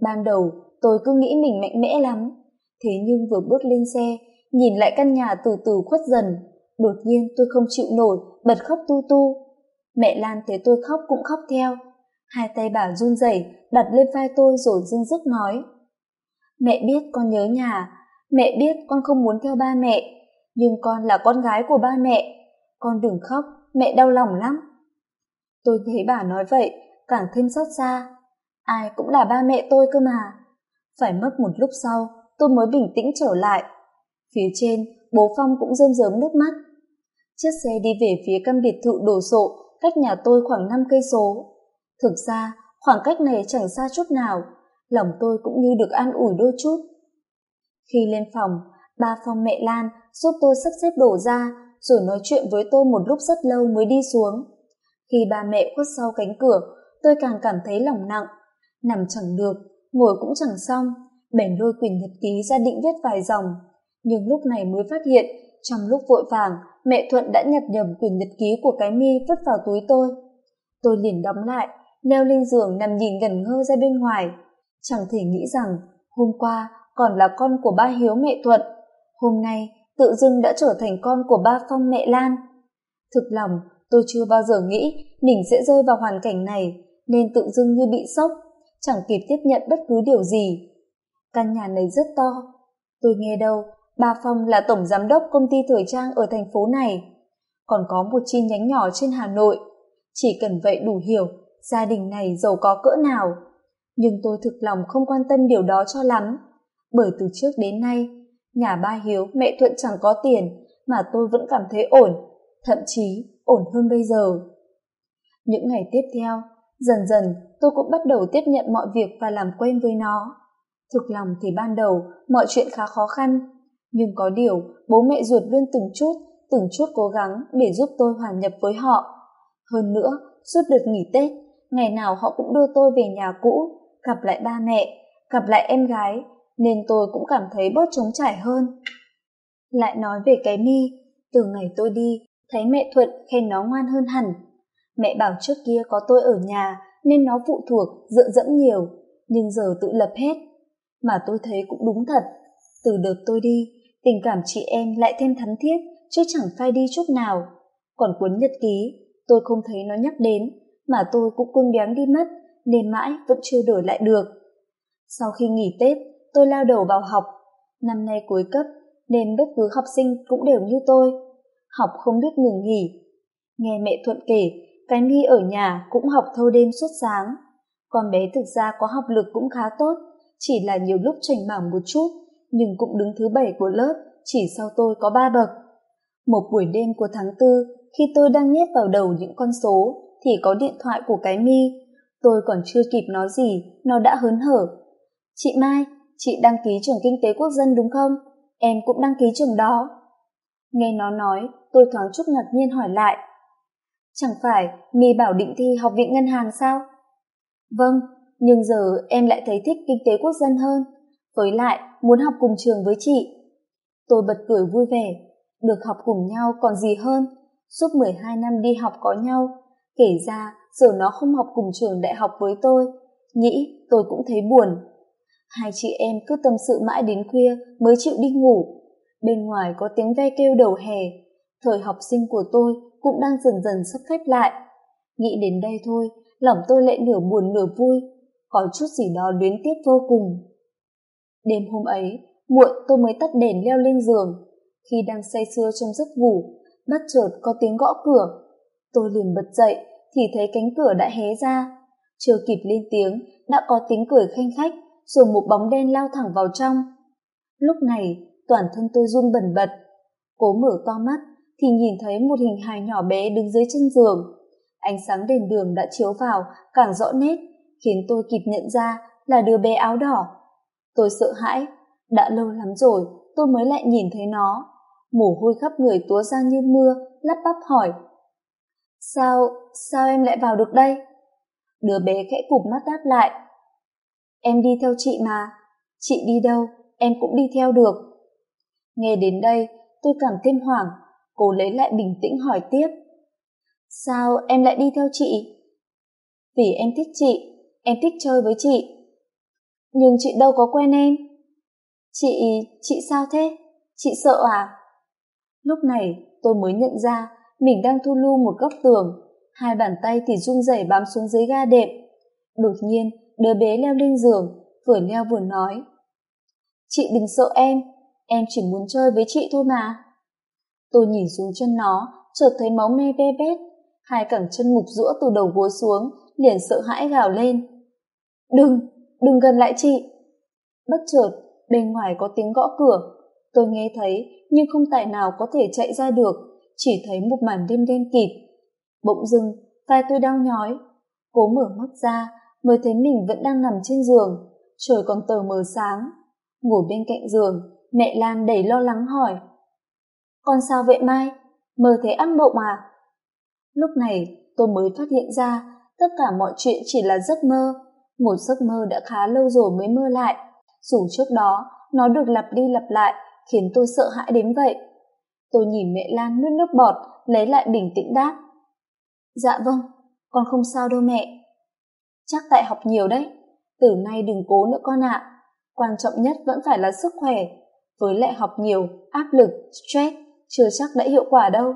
Ban đầu, tôi cứ nghĩ mình mạnh mẽ lắm. Thế nhưng vừa bước lên xe, nhìn lại căn nhà từ từ khuất dần. Đột nhiên tôi không chịu nổi, bật khóc tu tu. Mẹ lan thấy tôi khóc cũng khóc theo. Hai tay bà run rẩy, đặt lên vai tôi rồi dưng dứt nói mẹ biết con nhớ nhà. Mẹ biết con không muốn theo ba mẹ. Nhưng con là con gái của ba mẹ. Con đừng khóc, mẹ đau lòng lắm. Tôi thấy bà nói vậy, càng thêm xót xa. Ai cũng là ba mẹ tôi cơ mà. Phải mất một lúc sau, tôi mới bình tĩnh trở lại. Phía trên, bố phong cũng rơm rớm nước mắt. Chiếc xe đi về phía căn biệt thự đồ sộ cách nhà tôi khoảng năm cây số. Thực ra, khoảng cách này chẳng xa chút nào lòng tôi cũng như được an ủi đôi chút. Khi lên phòng, ba phong mẹ lan giúp tôi sắp xếp đổ ra, rồi nói chuyện với tôi một lúc rất lâu mới đi xuống. Khi ba mẹ khuất sau cánh cửa, tôi càng cảm thấy lòng nặng. Nằm chẳng được, ngồi cũng chẳng xong, bèn lôi quyển nhật ký ra định viết vài dòng. Nhưng lúc này mới phát hiện, trong lúc vội vàng, mẹ thuận đã nhặt nhầm quyển nhật ký của cái mi vứt vào túi tôi. Tôi liền đóng lại leo lên giường nằm nhìn gần ngơ ra bên ngoài chẳng thể nghĩ rằng hôm qua còn là con của ba hiếu mẹ thuận. Hôm nay tự dưng đã trở thành con của ba phong mẹ lan. Thực lòng, tôi chưa bao giờ nghĩ mình sẽ rơi vào hoàn cảnh này, nên tự dưng như bị sốc, chẳng kịp tiếp nhận bất cứ điều gì. Căn nhà này rất to. Tôi nghe đâu, ba phong là tổng giám đốc công ty thời trang ở thành phố này. Còn có một chi nhánh nhỏ trên hà nội. Chỉ cần vậy đủ hiểu gia đình này giàu có cỡ nào nhưng tôi thực lòng không quan tâm điều đó cho lắm. Bởi từ trước đến nay nhà ba hiếu mẹ thuận chẳng có tiền mà tôi vẫn cảm thấy ổn thậm chí ổn hơn bây giờ. Những ngày tiếp theo dần dần tôi cũng bắt đầu tiếp nhận mọi việc và làm quen với nó. Thực lòng thì ban đầu mọi chuyện khá khó khăn, nhưng có điều bố mẹ ruột luôn từng chút, từng chút cố gắng để giúp tôi hòa nhập với họ. Hơn nữa, suốt đợt nghỉ Tết, ngày nào họ cũng đưa tôi về nhà cũ, gặp lại ba mẹ, gặp lại em gái, nên tôi cũng cảm thấy bớt trống trải hơn. Lại nói về cái mi, từ ngày tôi đi, thấy mẹ Thuận khen nó ngoan hơn hẳn. Mẹ bảo trước kia có tôi ở nhà nên nó phụ thuộc, dựa dẫm nhiều, nhưng giờ tự lập hết. Mà tôi thấy cũng đúng thật. Từ đợt tôi đi, tình cảm chị em lại thêm thắm thiết, chứ chẳng phai đi chút nào. Còn cuốn nhật ký, tôi không thấy nó nhắc đến, mà tôi cũng quên béng đi mất, nên mãi vẫn chưa đổi lại được. Sau khi nghỉ Tết, tôi lao đầu vào học. Năm nay cuối cấp, nên bất cứ học sinh cũng đều như tôi. Học không biết ngừng nghỉ. Nghe mẹ Thuận kể, cái mi ở nhà cũng học thâu đêm suốt sáng. Con bé thực ra có học lực cũng khá tốt, chỉ là nhiều lúc chảnh mảng một chút, nhưng cũng đứng thứ bảy của lớp, chỉ sau tôi có ba bậc. Một buổi đêm của tháng tư, khi tôi đang nhét vào đầu những con số, thì có điện thoại của cái mi. Tôi còn chưa kịp nói gì, nó đã hớn hở. Chị Mai, chị đăng ký trường kinh tế quốc dân đúng không? Em cũng đăng ký trường đó. Nghe nó nói, tôi thoáng chút ngạc nhiên hỏi lại. Chẳng phải mi bảo định thi học viện ngân hàng sao? Vâng, nhưng giờ em lại thấy thích kinh tế quốc dân hơn. Với lại, muốn học cùng trường với chị. Tôi bật cười vui vẻ, được học cùng nhau còn gì hơn. Suốt 12 năm đi học có nhau, kể ra giờ nó không học cùng trường đại học với tôi. Nghĩ tôi cũng thấy buồn. Hai chị em cứ tâm sự mãi đến khuya mới chịu đi ngủ. Bên ngoài có tiếng ve kêu đầu hè. Thời học sinh của tôi cũng đang dần dần sắp khép lại. Nghĩ đến đây thôi, lòng tôi lại nửa buồn nửa vui, có chút gì đó luyến tiếc vô cùng. Đêm hôm ấy, muộn tôi mới tắt đèn leo lên giường. Khi đang say sưa trong giấc ngủ, bất chợt có tiếng gõ cửa. Tôi liền bật dậy thì thấy cánh cửa đã hé ra. Chưa kịp lên tiếng, đã có tiếng cười khanh khách, rồi một bóng đen lao thẳng vào trong. Lúc này, toàn thân tôi run bần bật. Cố mở to mắt, thì nhìn thấy một hình hài nhỏ bé đứng dưới chân giường. Ánh sáng đèn đường đã chiếu vào càng rõ nét, khiến tôi kịp nhận ra là đứa bé áo đỏ. Tôi sợ hãi, đã lâu lắm rồi tôi mới lại nhìn thấy nó. Mồ hôi khắp người túa ra như mưa, lắp bắp hỏi. Sao, sao em lại vào được đây? Đứa bé khẽ cụp mắt đáp lại. Em đi theo chị mà, chị đi đâu, em cũng đi theo được. Nghe đến đây, tôi cảm thêm hoảng, cô lấy lại bình tĩnh hỏi tiếp. Sao em lại đi theo chị? Vì em thích chị, em thích chơi với chị. Nhưng chị đâu có quen em. Chị, chị sao thế? Chị sợ à? Lúc này tôi mới nhận ra mình đang thu lưu một góc tường, hai bàn tay thì run rẩy bám xuống dưới ga đệm. Đột nhiên, đứa bé leo lên giường, vừa leo vừa nói. Chị đừng sợ em, em chỉ muốn chơi với chị thôi mà. Tôi nhìn xuống chân nó, chợt thấy máu me be bét, hai cẳng chân mục rũa từ đầu gối xuống, liền sợ hãi gào lên. Đừng, đừng gần lại chị. Bất chợt, bên ngoài có tiếng gõ cửa. Tôi nghe thấy, nhưng không tài nào có thể chạy ra được, chỉ thấy một màn đêm đen kịt. Bỗng dưng, tai tôi đau nhói. Cố mở mắt ra, mới thấy mình vẫn đang nằm trên giường. Trời còn tờ mờ sáng. Ngồi bên cạnh giường, mẹ Lan đầy lo lắng hỏi. Con sao vậy Mai? Mơ thấy ác mộng à? Lúc này tôi mới phát hiện ra tất cả mọi chuyện chỉ là giấc mơ. Một giấc mơ đã khá lâu rồi mới mơ lại. Dù trước đó nó được lặp đi lặp lại khiến tôi sợ hãi đến vậy. Tôi nhìn mẹ Lan nuốt nước bọt lấy lại bình tĩnh đáp. Dạ vâng, con không sao đâu mẹ. Chắc tại học nhiều đấy. Từ nay đừng cố nữa con ạ. Quan trọng nhất vẫn phải là sức khỏe. Với lại học nhiều, áp lực, stress chưa chắc đã hiệu quả đâu.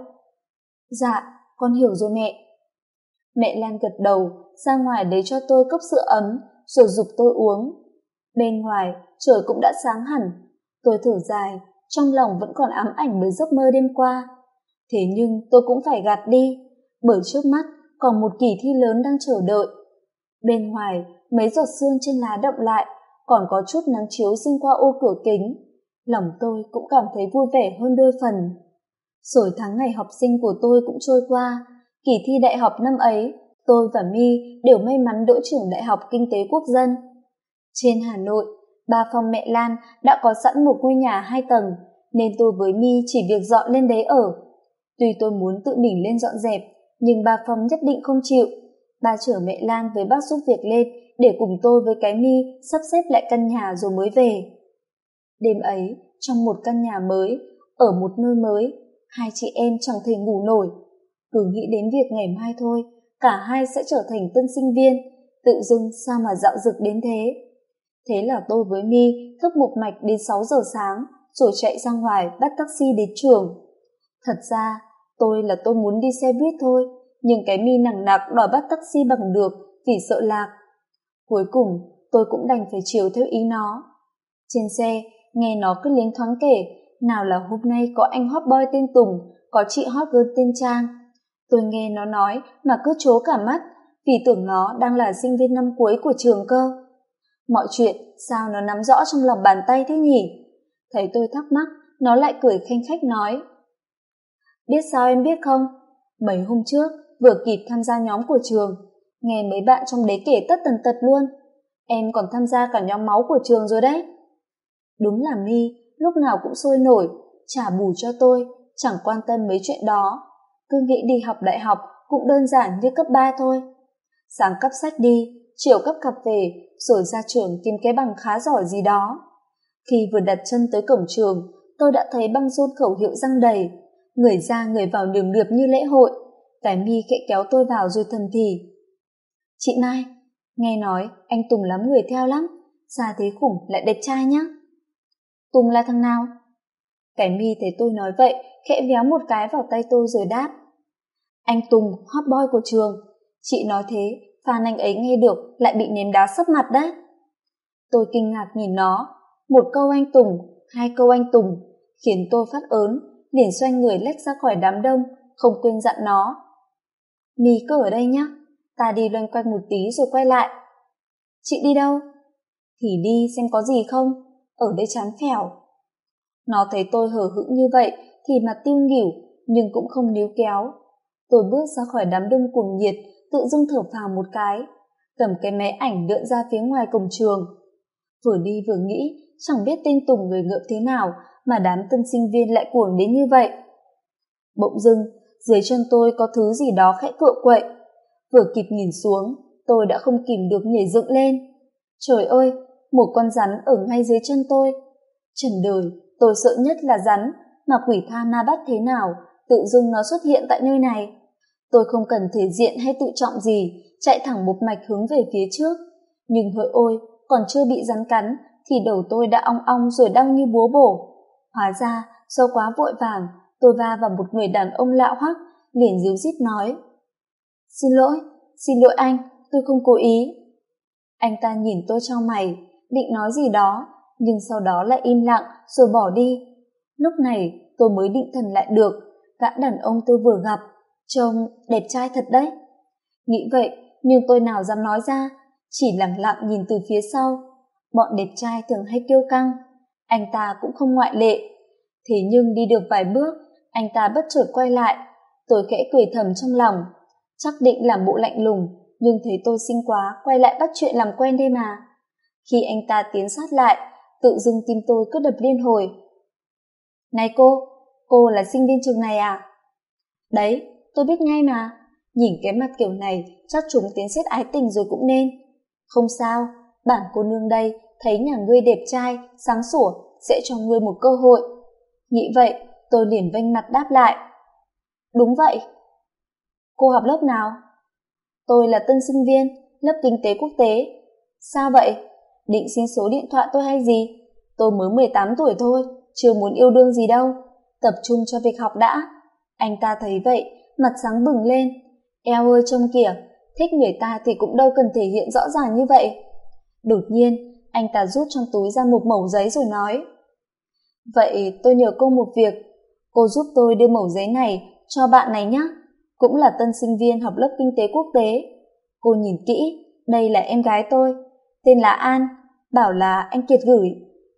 Dạ, con hiểu rồi mẹ. Mẹ Lan gật đầu, ra ngoài lấy cho tôi cốc sữa ấm, rồi dục tôi uống. Bên ngoài, trời cũng đã sáng hẳn. Tôi thở dài, trong lòng vẫn còn ám ảnh bởi giấc mơ đêm qua. Thế nhưng tôi cũng phải gạt đi, bởi trước mắt còn một kỳ thi lớn đang chờ đợi. Bên ngoài, mấy giọt sương trên lá động lại, còn có chút nắng chiếu xuyên qua ô cửa kính. Lòng tôi cũng cảm thấy vui vẻ hơn đôi phần. Rồi tháng ngày học sinh của tôi cũng trôi qua. Kỳ thi đại học năm ấy, tôi và My đều may mắn đỗ trưởng Đại học Kinh tế Quốc dân. Trên Hà Nội, ba phòng mẹ Lan đã có sẵn một ngôi nhà hai tầng, nên tôi với Mi chỉ việc dọn lên đấy ở. Tuy tôi muốn tự mình lên dọn dẹp, nhưng ba Phong nhất định không chịu. Ba chở mẹ Lan với bác giúp việc lên để cùng tôi với cái Mi sắp xếp lại căn nhà rồi mới về. Đêm ấy, trong một căn nhà mới, ở một nơi mới, hai chị em chẳng thể ngủ nổi. Cứ nghĩ đến việc ngày mai thôi, cả hai sẽ trở thành tân sinh viên, tự dưng sao mà dạo dực đến thế. Thế là tôi với Mi thức một mạch đến sáu giờ sáng, rồi chạy ra ngoài bắt taxi đến trường. Thật ra, tôi là tôi muốn đi xe buýt thôi, nhưng cái Mi nặng nặc đòi bắt taxi bằng được vì sợ lạc. Cuối cùng, tôi cũng đành phải chiều theo ý nó. Trên xe, nghe nó cứ liến thoáng kể, nào là hôm nay có anh hot boy tên Tùng, có chị hot girl tên Trang. Tôi nghe nó nói mà cứ chố cả mắt, vì tưởng nó đang là sinh viên năm cuối của trường cơ. Mọi chuyện sao nó nắm rõ trong lòng bàn tay thế nhỉ? Thấy tôi thắc mắc, nó lại cười khanh khách nói. Biết sao em biết không? Mấy hôm trước, vừa kịp tham gia nhóm của trường, nghe mấy bạn trong đấy kể tất tần tật luôn. Em còn tham gia cả nhóm máu của trường rồi đấy. Đúng là mi lúc nào cũng sôi nổi, trả bù cho tôi, chẳng quan tâm mấy chuyện đó. Cứ nghĩ đi học đại học cũng đơn giản như cấp ba thôi. Sáng cấp sách đi, chiều cấp cặp về, rồi ra trường tìm cái bằng khá giỏi gì đó. Khi vừa đặt chân tới cổng trường, tôi đã thấy băng rôn khẩu hiệu răng đầy, người ra người vào nườm nượp như lễ hội. Cái mi khẽ kéo tôi vào rồi thầm thì. Chị Mai, nghe nói anh Tùng lắm người theo lắm, xa thế khủng lại đẹp trai nhá. Tùng là thằng nào? Cái mi thấy tôi nói vậy, khẽ véo một cái vào tay tôi rồi đáp. Anh Tùng, hot boy của trường. Chị nói thế, Phan anh ấy nghe được lại bị ném đá sấp mặt đấy. Tôi kinh ngạc nhìn nó, một câu anh Tùng, hai câu anh Tùng, khiến tôi phát ớn, liền xoay người lách ra khỏi đám đông, không quên dặn nó. Mì cứ ở đây nhá, ta đi loanh quanh một tí rồi quay lại. Chị đi đâu? Thì đi xem có gì không, ở đây chán phèo. Nó thấy tôi hờ hững như vậy thì mặt tiêu nghỉu nhưng cũng không níu kéo. Tôi bước ra khỏi đám đông cuồng nhiệt, tự dưng thở phào một cái, cầm cái máy ảnh lượn ra phía ngoài cổng trường. Vừa đi vừa nghĩ, chẳng biết tên Tùng người ngợm thế nào mà đám tân sinh viên lại cuồng đến như vậy. Bỗng dưng, dưới chân tôi có thứ gì đó khẽ cựa quậy. Vừa kịp nhìn xuống, tôi đã không kìm được nhảy dựng lên. Trời ơi, một con rắn ở ngay dưới chân tôi. Trần đời, tôi sợ nhất là rắn, mà quỷ tha na bắt thế nào, tự dưng nó xuất hiện tại nơi này. Tôi không cần thể diện hay tự trọng gì, chạy thẳng một mạch hướng về phía trước. Nhưng hỡi ôi, còn chưa bị rắn cắn, thì đầu tôi đã ong ong rồi đau như búa bổ. Hóa ra, do quá vội vàng, tôi va vào một người đàn ông lạ hoắc, liền ríu rít nói. Xin lỗi, xin lỗi anh, tôi không cố ý. Anh ta nhìn tôi cho mày, định nói gì đó, nhưng sau đó lại im lặng rồi bỏ đi. Lúc này tôi mới định thần lại được, gã đàn ông tôi vừa gặp, trông đẹp trai thật đấy. Nghĩ vậy, nhưng tôi nào dám nói ra, chỉ lặng lặng nhìn từ phía sau. Bọn đẹp trai thường hay kiêu căng, anh ta cũng không ngoại lệ. Thế nhưng đi được vài bước, anh ta bất chợt quay lại, tôi khẽ cười thầm trong lòng. Chắc định làm bộ lạnh lùng, nhưng thấy tôi xinh quá, quay lại bắt chuyện làm quen đây mà. Khi anh ta tiến sát lại, tự dưng tim tôi cứ đập liên hồi. Này cô, cô là sinh viên trường này à? Đấy, tôi biết ngay mà. Nhìn cái mặt kiểu này, chắc chúng tiến xét ái tình rồi cũng nên. Không sao, bản cô nương đây thấy nhà ngươi đẹp trai, sáng sủa, sẽ cho ngươi một cơ hội. Nghĩ vậy, tôi liền vênh mặt đáp lại. Đúng vậy. Cô học lớp nào? Tôi là tân sinh viên, lớp kinh tế quốc tế. Sao vậy? Định xin số điện thoại tôi hay gì? Tôi mới 18 tuổi thôi, chưa muốn yêu đương gì đâu. Tập trung cho việc học đã. Anh ta thấy vậy, mặt sáng bừng lên. Eo ơi trông kìa, thích người ta thì cũng đâu cần thể hiện rõ ràng như vậy. Đột nhiên, anh ta rút trong túi ra một mẩu giấy rồi nói. Vậy tôi nhờ cô một việc, cô giúp tôi đưa mẩu giấy này cho bạn này nhé, cũng là tân sinh viên học lớp kinh tế quốc tế. Cô nhìn kỹ, đây là em gái tôi, tên là An, bảo là anh Kiệt gửi.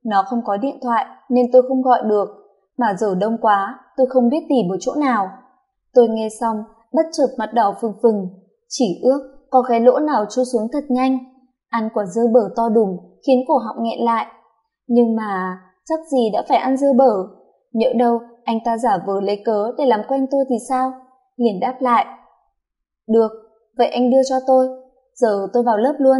Nó không có điện thoại nên tôi không gọi được, mà giờ đông quá, tôi không biết tìm ở chỗ nào. Tôi nghe xong, bất chợt mặt đỏ phừng phừng, chỉ ước có cái lỗ nào chui xuống thật nhanh. Ăn quả dưa bở to đùng khiến cổ họng nghẹn lại. Nhưng mà chắc gì đã phải ăn dưa bở. Nhỡ đâu anh ta giả vờ lấy cớ để làm quen tôi thì sao? Liền đáp lại. Được, vậy anh đưa cho tôi, giờ tôi vào lớp luôn.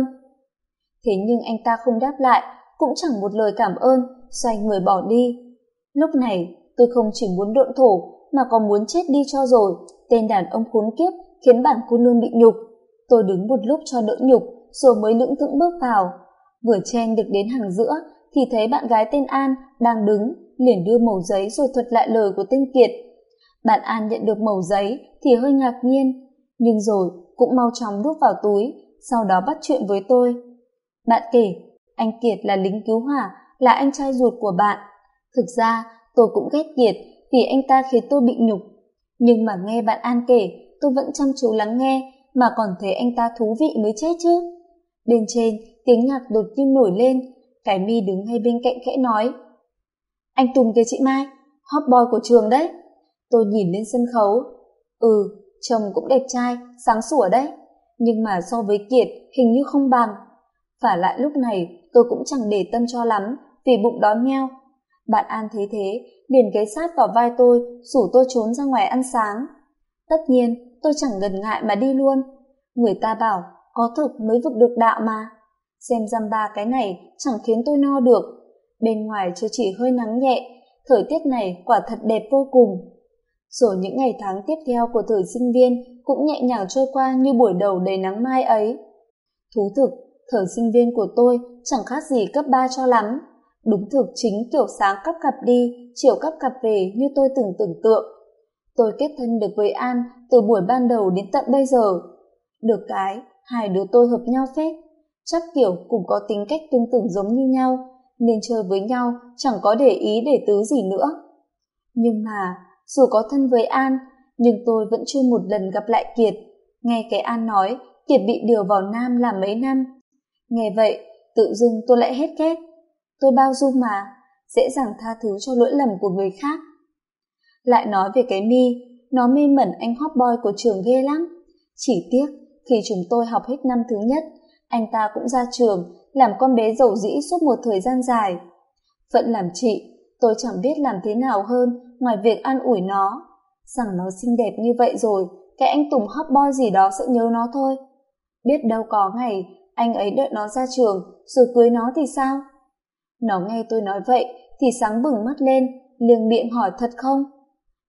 Thế nhưng anh ta không đáp lại, cũng chẳng một lời cảm ơn, xoay người bỏ đi. Lúc này, tôi không chỉ muốn độn thổ, mà còn muốn chết đi cho rồi, tên đàn ông khốn kiếp khiến bản cô nương bị nhục. Tôi đứng một lúc cho đỡ nhục, rồi mới lững thững bước vào. Vừa chen được đến hàng giữa, thì thấy bạn gái tên An đang đứng, liền đưa mẩu giấy rồi thuật lại lời của tên Kiệt. Bạn An nhận được mẩu giấy thì hơi ngạc nhiên, nhưng rồi cũng mau chóng đút vào túi, sau đó bắt chuyện với tôi. Bạn kể, anh Kiệt là lính cứu hỏa, là anh trai ruột của bạn. Thực ra, tôi cũng ghét Kiệt vì anh ta khiến tôi bị nhục. Nhưng mà nghe bạn An kể, tôi vẫn chăm chú lắng nghe mà còn thấy anh ta thú vị mới chết chứ. Bên trên, tiếng nhạc đột nhiên nổi lên, cái mi đứng ngay bên cạnh khẽ nói. Anh Tùng kìa chị Mai, hot boy của trường đấy. Tôi nhìn lên sân khấu. Ừ, chồng cũng đẹp trai, sáng sủa đấy. Nhưng mà so với Kiệt, hình như không bằng. Và lại lúc này, tôi cũng chẳng để tâm cho lắm, vì bụng đói meo. Bạn An thấy thế, liền ghé sát vào vai tôi, rủ tôi trốn ra ngoài ăn sáng. Tất nhiên, tôi chẳng ngần ngại mà đi luôn. Người ta bảo, có thực mới vực được đạo mà. Xem dăm ba cái này chẳng khiến tôi no được. Bên ngoài chưa chỉ hơi nắng nhẹ, thời tiết này quả thật đẹp vô cùng. Rồi những ngày tháng tiếp theo của thời sinh viên cũng nhẹ nhàng trôi qua như buổi đầu đầy nắng mai ấy. Thú thực, thời sinh viên của tôi chẳng khác gì cấp ba cho lắm. Đúng thực chính kiểu sáng cắp cặp đi, chiều cắp cặp về như tôi từng tưởng tượng. Tôi kết thân được với An từ buổi ban đầu đến tận bây giờ. Được cái, hai đứa tôi hợp nhau phết. Chắc kiểu cũng có tính cách tương tự giống như nhau, nên chơi với nhau chẳng có để ý để tứ gì nữa. Nhưng mà, dù có thân với An, nhưng tôi vẫn chưa một lần gặp lại Kiệt. Nghe cái An nói, Kiệt bị điều vào Nam làm mấy năm. Nghe vậy, tự dưng tôi lại hết ghét. Tôi bao dung mà, dễ dàng tha thứ cho lỗi lầm của người khác. Lại nói về cái mi, nó mê mẩn anh hot boy của trường ghê lắm. Chỉ tiếc, khi chúng tôi học hết năm thứ nhất, anh ta cũng ra trường, làm con bé giàu dĩ suốt một thời gian dài. Phận làm chị, tôi chẳng biết làm thế nào hơn ngoài việc an ủi nó. Rằng nó xinh đẹp như vậy rồi, cái anh Tùng hot boy gì đó sẽ nhớ nó thôi. Biết đâu có ngày, anh ấy đợi nó ra trường, rồi cưới nó thì sao? Nó nghe tôi nói vậy, thì sáng bừng mắt lên, liền miệng hỏi thật không?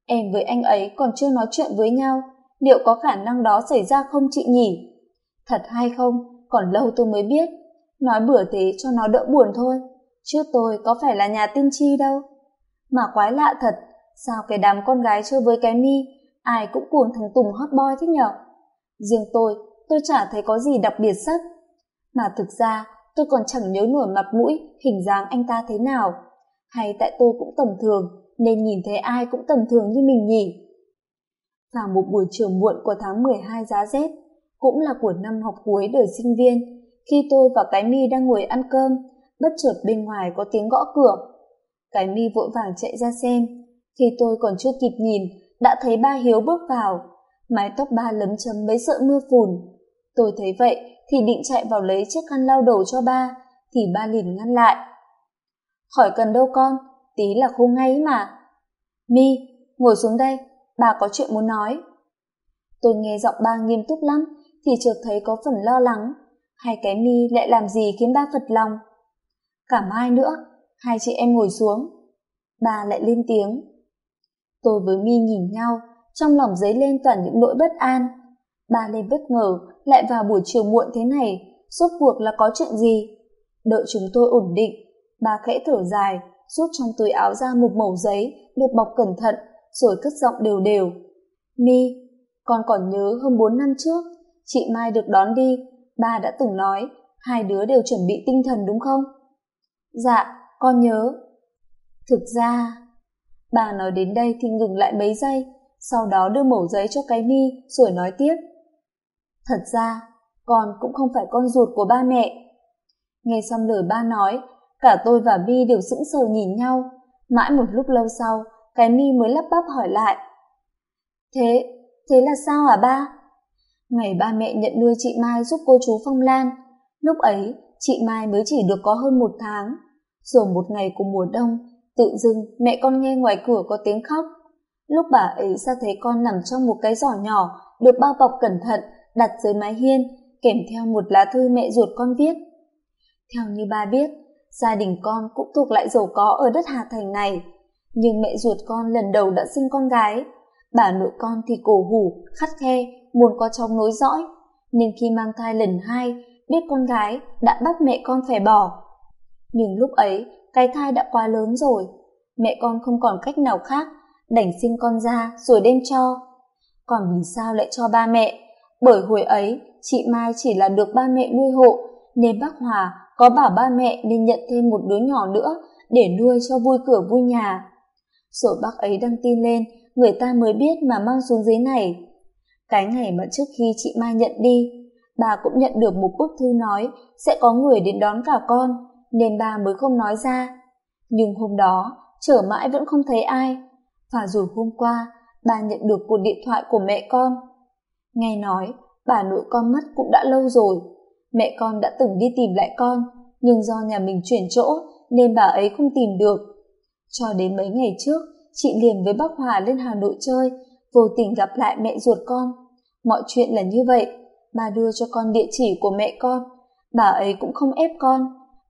Em với anh ấy còn chưa nói chuyện với nhau, liệu có khả năng đó xảy ra không chị nhỉ? Thật hay không, còn lâu tôi mới biết. Nói bừa thế cho nó đỡ buồn thôi, chứ tôi có phải là nhà tiên tri đâu. Mà quái lạ thật, sao cái đám con gái chơi với cái mi, ai cũng cuồng thằng Tùng hot boy thế nhở? Riêng tôi, tôi chả thấy có gì đặc biệt sắc. Mà thực ra, tôi còn chẳng nhớ nổi mặt mũi, hình dáng anh ta thế nào. Hay tại tôi cũng tầm thường, nên nhìn thấy ai cũng tầm thường như mình nhỉ. Vào một buổi chiều muộn của tháng 12 giá rét, cũng là của năm học cuối đời sinh viên, khi tôi và cái mi đang ngồi ăn cơm, bất chợt bên ngoài có tiếng gõ cửa. Cái mi vội vàng chạy ra xem, khi tôi còn chưa kịp nhìn, đã thấy ba Hiếu bước vào, mái tóc ba lấm chấm mấy sợi mưa phùn. Tôi thấy vậy thì định chạy vào lấy chiếc khăn lau đầu cho ba, thì ba liền ngăn lại. Khỏi cần đâu con, tí là khô ngay mà. Mi, ngồi xuống đây, bà có chuyện muốn nói. Tôi nghe giọng ba nghiêm túc lắm, thì chợt thấy có phần lo lắng. Hai cái mi lại làm gì khiến ba phật lòng? Cả mai nữa, hai chị em ngồi xuống. Bà lại lên tiếng. Tôi với mi nhìn nhau, trong lòng dấy lên toàn những nỗi bất an. Ba lên bất ngờ, lại vào buổi chiều muộn thế này, suốt cuộc là có chuyện gì? Đợi chúng tôi ổn định, ba khẽ thở dài, rút trong túi áo ra một mẩu giấy được bọc cẩn thận, rồi cất giọng đều đều. Mi, con còn nhớ hơn bốn năm trước, chị Mai được đón đi, ba đã từng nói, hai đứa đều chuẩn bị tinh thần đúng không? Dạ, con nhớ. Thực ra, bà nói đến đây thì ngừng lại mấy giây, sau đó đưa mẩu giấy cho cái mi rồi nói tiếp. Thật ra, con cũng không phải con ruột của ba mẹ. Nghe xong lời ba nói, cả tôi và vi đều sững sờ nhìn nhau. Mãi một lúc lâu sau, cái mi mới lắp bắp hỏi lại. Thế, thế là sao hả ba? Ngày ba mẹ nhận nuôi chị Mai giúp cô chú Phong Lan, lúc ấy chị Mai mới chỉ được có hơn một tháng. Rồi một ngày của mùa đông, tự dưng mẹ con nghe ngoài cửa có tiếng khóc. Lúc bà ấy ra thấy con nằm trong một cái giỏ nhỏ được bao bọc cẩn thận đặt dưới mái hiên kèm theo một lá thư mẹ ruột con viết. Theo như ba biết, gia đình con cũng thuộc lại giàu có ở đất Hà Thành này, nhưng mẹ ruột con lần đầu đã sinh con gái. Bà nội con thì cổ hủ, khắt khe, muốn có cháu nối dõi, nên khi mang thai lần hai, biết con gái đã bắt mẹ con phải bỏ. Nhưng lúc ấy, cái thai đã quá lớn rồi, mẹ con không còn cách nào khác, đành sinh con ra rồi đem cho. Còn vì sao lại cho ba mẹ? Bởi hồi ấy, chị Mai chỉ là được ba mẹ nuôi hộ, nên bác Hòa có bảo ba mẹ nên nhận thêm một đứa nhỏ nữa để nuôi cho vui cửa vui nhà. Rồi bác ấy đăng tin lên, người ta mới biết mà mang xuống dưới này. Cái ngày mà trước khi chị Mai nhận đi, bà cũng nhận được một bức thư nói sẽ có người đến đón cả con, nên bà mới không nói ra. Nhưng hôm đó, chờ mãi vẫn không thấy ai. Và rồi hôm qua, bà nhận được cuộc điện thoại của mẹ con. Nghe nói, bà nội con mất cũng đã lâu rồi. Mẹ con đã từng đi tìm lại con, nhưng do nhà mình chuyển chỗ nên bà ấy không tìm được. Cho đến mấy ngày trước, chị liền với bác Hòa lên Hà Nội chơi, vô tình gặp lại mẹ ruột con. Mọi chuyện là như vậy, bà đưa cho con địa chỉ của mẹ con. Bà ấy cũng không ép con,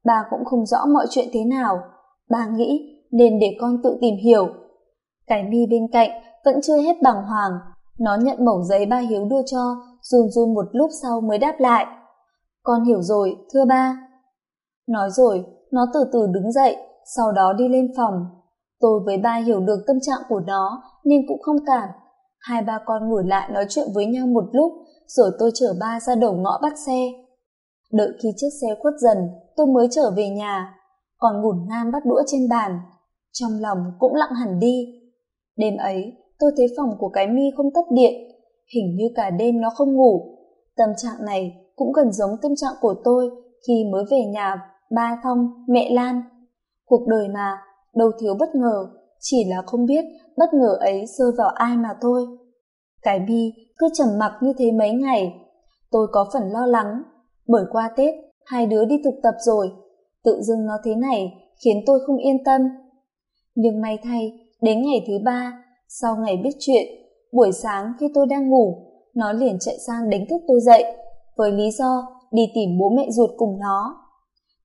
bà cũng không rõ mọi chuyện thế nào. Bà nghĩ nên để con tự tìm hiểu. Cái mi bên cạnh vẫn chưa hết bàng hoàng, nó nhận mẩu giấy ba Hiếu đưa cho, run run một lúc sau mới đáp lại. Con hiểu rồi, thưa ba. Nói rồi, nó từ từ đứng dậy, sau đó đi lên phòng. Tôi với ba hiểu được tâm trạng của nó nên cũng không cản. Hai ba con ngồi lại nói chuyện với nhau một lúc, rồi tôi chở ba ra đầu ngõ bắt xe. Đợi khi chiếc xe khuất dần, tôi mới trở về nhà. Còn ngủ ngang bắt đũa trên bàn. Trong lòng cũng lặng hẳn đi. Đêm ấy, tôi thấy phòng của cái mi không tắt điện. Hình như cả đêm nó không ngủ. Tâm trạng này cũng gần giống tâm trạng của tôi khi mới về nhà ba Phong, mẹ Lan. Cuộc đời mà, đâu thiếu bất ngờ, chỉ là không biết bất ngờ ấy rơi vào ai mà thôi. Cái bi cứ trầm mặc như thế mấy ngày. Tôi có phần lo lắng, bởi qua Tết, hai đứa đi thực tập rồi. Tự dưng nó thế này khiến tôi không yên tâm. Nhưng may thay, đến ngày thứ ba, sau ngày biết chuyện, buổi sáng khi tôi đang ngủ, nó liền chạy sang đánh thức tôi dậy, với lý do đi tìm bố mẹ ruột cùng nó.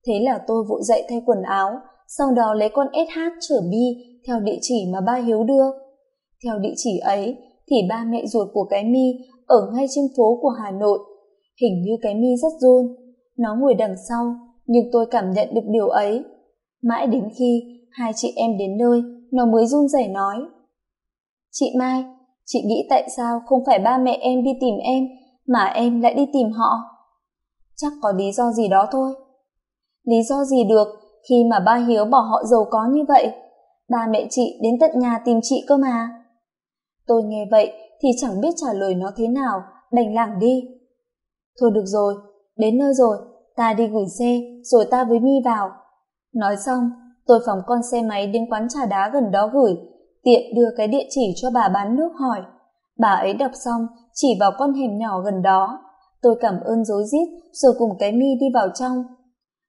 Thế là tôi vội dậy thay quần áo, sau đó lấy con SH chở Bi theo địa chỉ mà ba Hiếu đưa. Theo địa chỉ ấy, thì ba mẹ ruột của cái mi ở ngay trên phố của Hà Nội. Hình như cái mi rất run. Nó ngồi đằng sau, nhưng tôi cảm nhận được điều ấy. Mãi đến khi hai chị em đến nơi, nó mới run rẩy nói. Chị Mai, chị nghĩ tại sao không phải ba mẹ em đi tìm em, mà em lại đi tìm họ? Chắc có lý do gì đó thôi. Lý do gì được khi mà ba Hiếu bỏ họ giàu có như vậy? Ba mẹ chị đến tận nhà tìm chị cơ mà. Tôi nghe vậy thì chẳng biết trả lời nó thế nào, đành lảng đi. Thôi được rồi, đến nơi rồi, ta đi gửi xe, rồi ta với mi vào. Nói xong, tôi phóng con xe máy đến quán trà đá gần đó gửi, tiện đưa cái địa chỉ cho bà bán nước hỏi. Bà ấy đọc xong, chỉ vào con hẻm nhỏ gần đó. Tôi cảm ơn rối rít rồi cùng cái mi đi vào trong.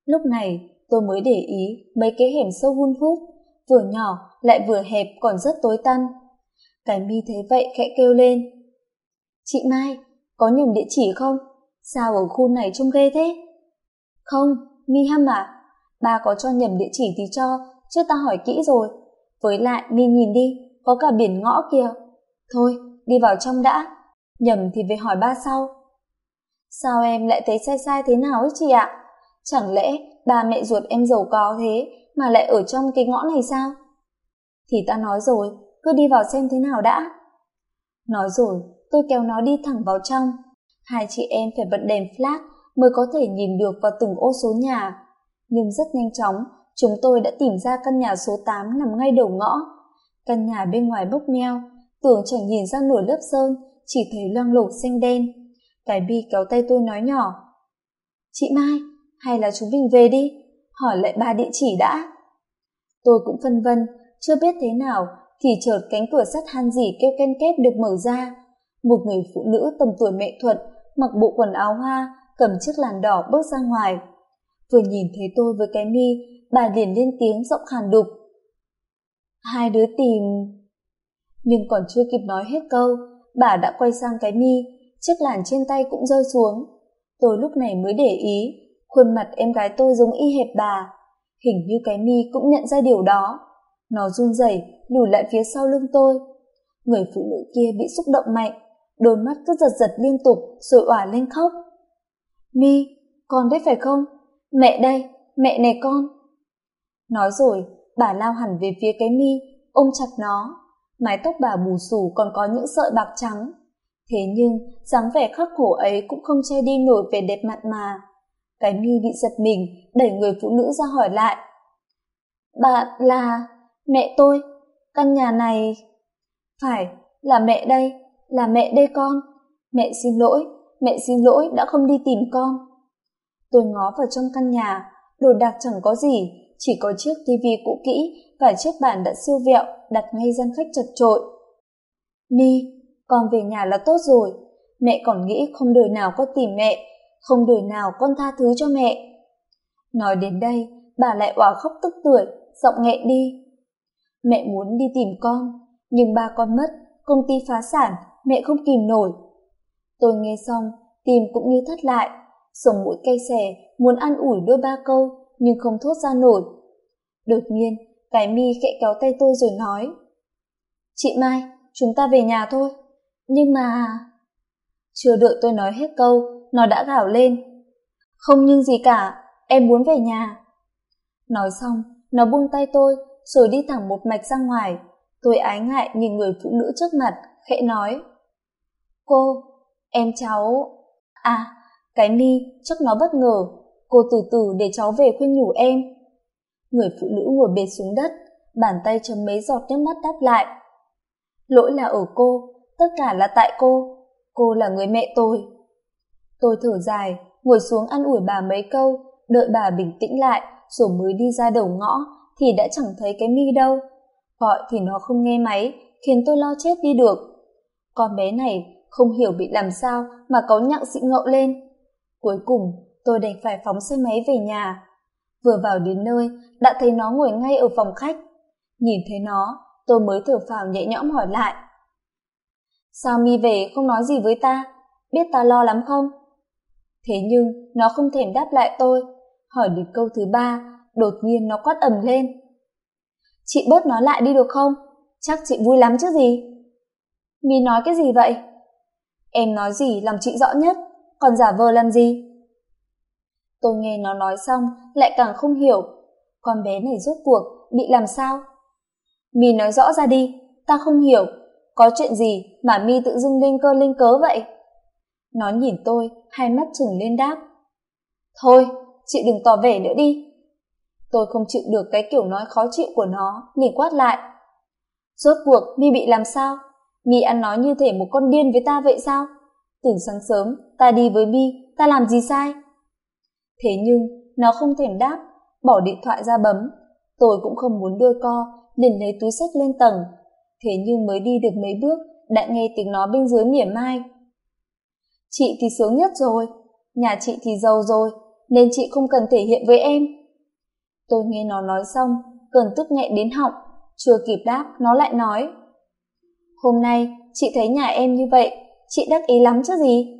Lúc này, tôi mới để ý mấy cái hẻm sâu hun hút, vừa nhỏ lại vừa hẹp còn rất tối tăm. Cái mi thấy vậy khẽ kêu lên. Chị Mai, có nhầm địa chỉ không? Sao ở khu này trông ghê thế? Không, mi hâm à? Ba có cho nhầm địa chỉ thì cho, chứ ta hỏi kỹ rồi. Với lại, mi nhìn đi, có cả biển ngõ kìa. Thôi, đi vào trong đã. Nhầm thì về hỏi ba sau. Sao em lại thấy sai sai thế nào ấy chị ạ? Chẳng lẽ ba mẹ ruột em giàu có thế mà lại ở trong cái ngõ này sao? Thì ta nói rồi, cứ đi vào xem thế nào đã. Nói rồi, tôi kéo nó đi thẳng vào trong. Hai chị em phải bật đèn flash mới có thể nhìn được vào từng ô số nhà. Nhưng rất nhanh chóng, chúng tôi đã tìm ra căn nhà số 8 nằm ngay đầu ngõ. Căn nhà bên ngoài bốc meo, tưởng chẳng nhìn ra nổi lớp sơn, chỉ thấy loang lổ xanh đen. Cái bi kéo tay tôi nói nhỏ. Chị Mai, hay là chúng mình về đi, hỏi lại ba địa chỉ đã. Tôi cũng phân vân, chưa biết thế nào thì chợt cánh cửa sắt han dỉ kêu ken két được mở ra. Một người phụ nữ tầm tuổi mẹ Thuận, mặc bộ quần áo hoa, cầm chiếc làn đỏ bước ra ngoài. Vừa nhìn thấy tôi với cái mi bà liền lên tiếng giọng khàn đục. Hai đứa tìm... Nhưng còn chưa kịp nói hết câu, bà đã quay sang cái mi, chiếc làn trên tay cũng rơi xuống. Tôi lúc này mới để ý, khuôn mặt em gái tôi giống y hệt bà. Hình như cái mi cũng nhận ra điều đó. Nó run rẩy lùi lại phía sau lưng tôi. Người phụ nữ kia bị xúc động mạnh, đôi mắt cứ giật giật liên tục rồi òa lên khóc. Mi, con đấy phải không? Mẹ đây, mẹ này con. Nói rồi, bà lao hẳn về phía cái mi, ôm chặt nó. Mái tóc bà bù xù còn có những sợi bạc trắng. Thế nhưng, dáng vẻ khắc khổ ấy cũng không che đi nổi vẻ đẹp mặn mà. Cái mi bị giật mình, đẩy người phụ nữ ra hỏi lại. Bà là... mẹ tôi, căn nhà này... Phải, là mẹ đây, là mẹ đây con. Mẹ xin lỗi, mẹ xin lỗi đã không đi tìm con. Tôi ngó vào trong căn nhà, đồ đạc chẳng có gì, chỉ có chiếc tivi cũ kỹ và chiếc bàn đã siêu vẹo đặt ngay gian khách chật trội. Ni, con về nhà là tốt rồi, mẹ còn nghĩ không đời nào có tìm mẹ, không đời nào con tha thứ cho mẹ. Nói đến đây, bà lại òa khóc tức tưởi, giọng nghẹn đi. Mẹ muốn đi tìm con, nhưng ba con mất, công ty phá sản, mẹ không kìm nổi. Tôi nghe xong, tim cũng như thắt lại, sống mũi cay xè, muốn an ủi đôi ba câu, nhưng không thốt ra nổi. Đột nhiên, cái mi khẽ kéo tay tôi rồi nói. Chị Mai, chúng ta về nhà thôi. Nhưng mà... Chưa đợi tôi nói hết câu, nó đã gào lên. Không nhưng gì cả, em muốn về nhà. Nói xong, nó buông tay tôi, rồi đi thẳng một mạch ra ngoài. Tôi ái ngại nhìn người phụ nữ trước mặt, khẽ nói. Cô, em cháu... À, cái mi, chắc nó bất ngờ. Cô từ từ để cháu về khuyên nhủ em. Người phụ nữ ngồi bệt xuống đất, bàn tay chấm mấy giọt nước mắt đáp lại. Lỗi là ở cô, tất cả là tại cô. Cô là người mẹ tôi. Tôi thở dài, ngồi xuống ăn ủi bà mấy câu, đợi bà bình tĩnh lại, rồi mới đi ra đầu ngõ, thì đã chẳng thấy cái mi đâu. Gọi thì nó không nghe máy, khiến tôi lo chết đi được. Con bé này không hiểu bị làm sao mà có nhặng xị ngậu lên. Cuối cùng, tôi đành phải phóng xe máy về nhà. Vừa vào đến nơi, đã thấy nó ngồi ngay ở phòng khách. Nhìn thấy nó, tôi mới thở phào nhẹ nhõm hỏi lại. Sao mi về không nói gì với ta? Biết ta lo lắm không? Thế nhưng, nó không thèm đáp lại tôi. Hỏi đến câu thứ ba, đột nhiên nó quát ầm lên. Chị bớt nói lại đi được không? Chắc chị vui lắm chứ gì? Mi nói cái gì vậy? Em nói gì làm chị rõ nhất, còn giả vờ làm gì? Tôi nghe nó nói xong, lại càng không hiểu. Con bé này rốt cuộc, bị làm sao? Mi nói rõ ra đi, ta không hiểu. Có chuyện gì mà Mi tự dưng lên cơ linh cớ vậy? Nó nhìn tôi, hai mắt chừng lên đáp. Thôi, chị đừng tỏ vẻ nữa đi. Tôi không chịu được cái kiểu nói khó chịu của nó, liền quát lại. Rốt cuộc, Mi bị làm sao? Mi ăn nói như thể một con điên với ta vậy sao? Từ sáng sớm, ta đi với Mi, ta làm gì sai? Thế nhưng, nó không thèm đáp, bỏ điện thoại ra bấm. Tôi cũng không muốn đôi co, liền lấy túi sách lên tầng. Thế nhưng mới đi được mấy bước, đã nghe tiếng nó bên dưới mỉa mai. Chị thì sướng nhất rồi, nhà chị thì giàu rồi, nên chị không cần thể hiện với em. Tôi nghe nó nói xong, cơn tức nghẹn đến họng, chưa kịp đáp, nó lại nói. Hôm nay, chị thấy nhà em như vậy, chị đắc ý lắm chứ gì?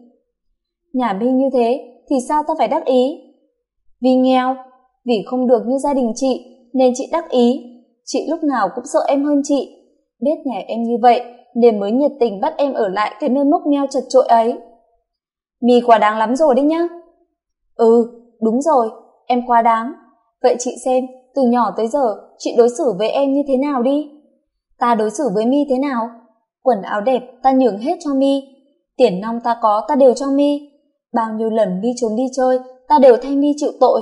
Nhà Minh như thế, thì sao ta phải đắc ý? Vì nghèo, vì không được như gia đình chị, nên chị đắc ý. Chị lúc nào cũng sợ em hơn chị. Biết nhà em như vậy, nên mới nhiệt tình bắt em ở lại cái nơi mốc meo chật trội ấy. mi quá đáng lắm rồi đấy nhá. Ừ, đúng rồi, em quá đáng. Vậy chị xem, từ nhỏ tới giờ, chị đối xử với em như thế nào đi? Ta đối xử với mi thế nào? Quần áo đẹp ta nhường hết cho mi. Tiền nong ta có ta đều cho mi. Bao nhiêu lần mi trốn đi chơi, ta đều thay mi chịu tội.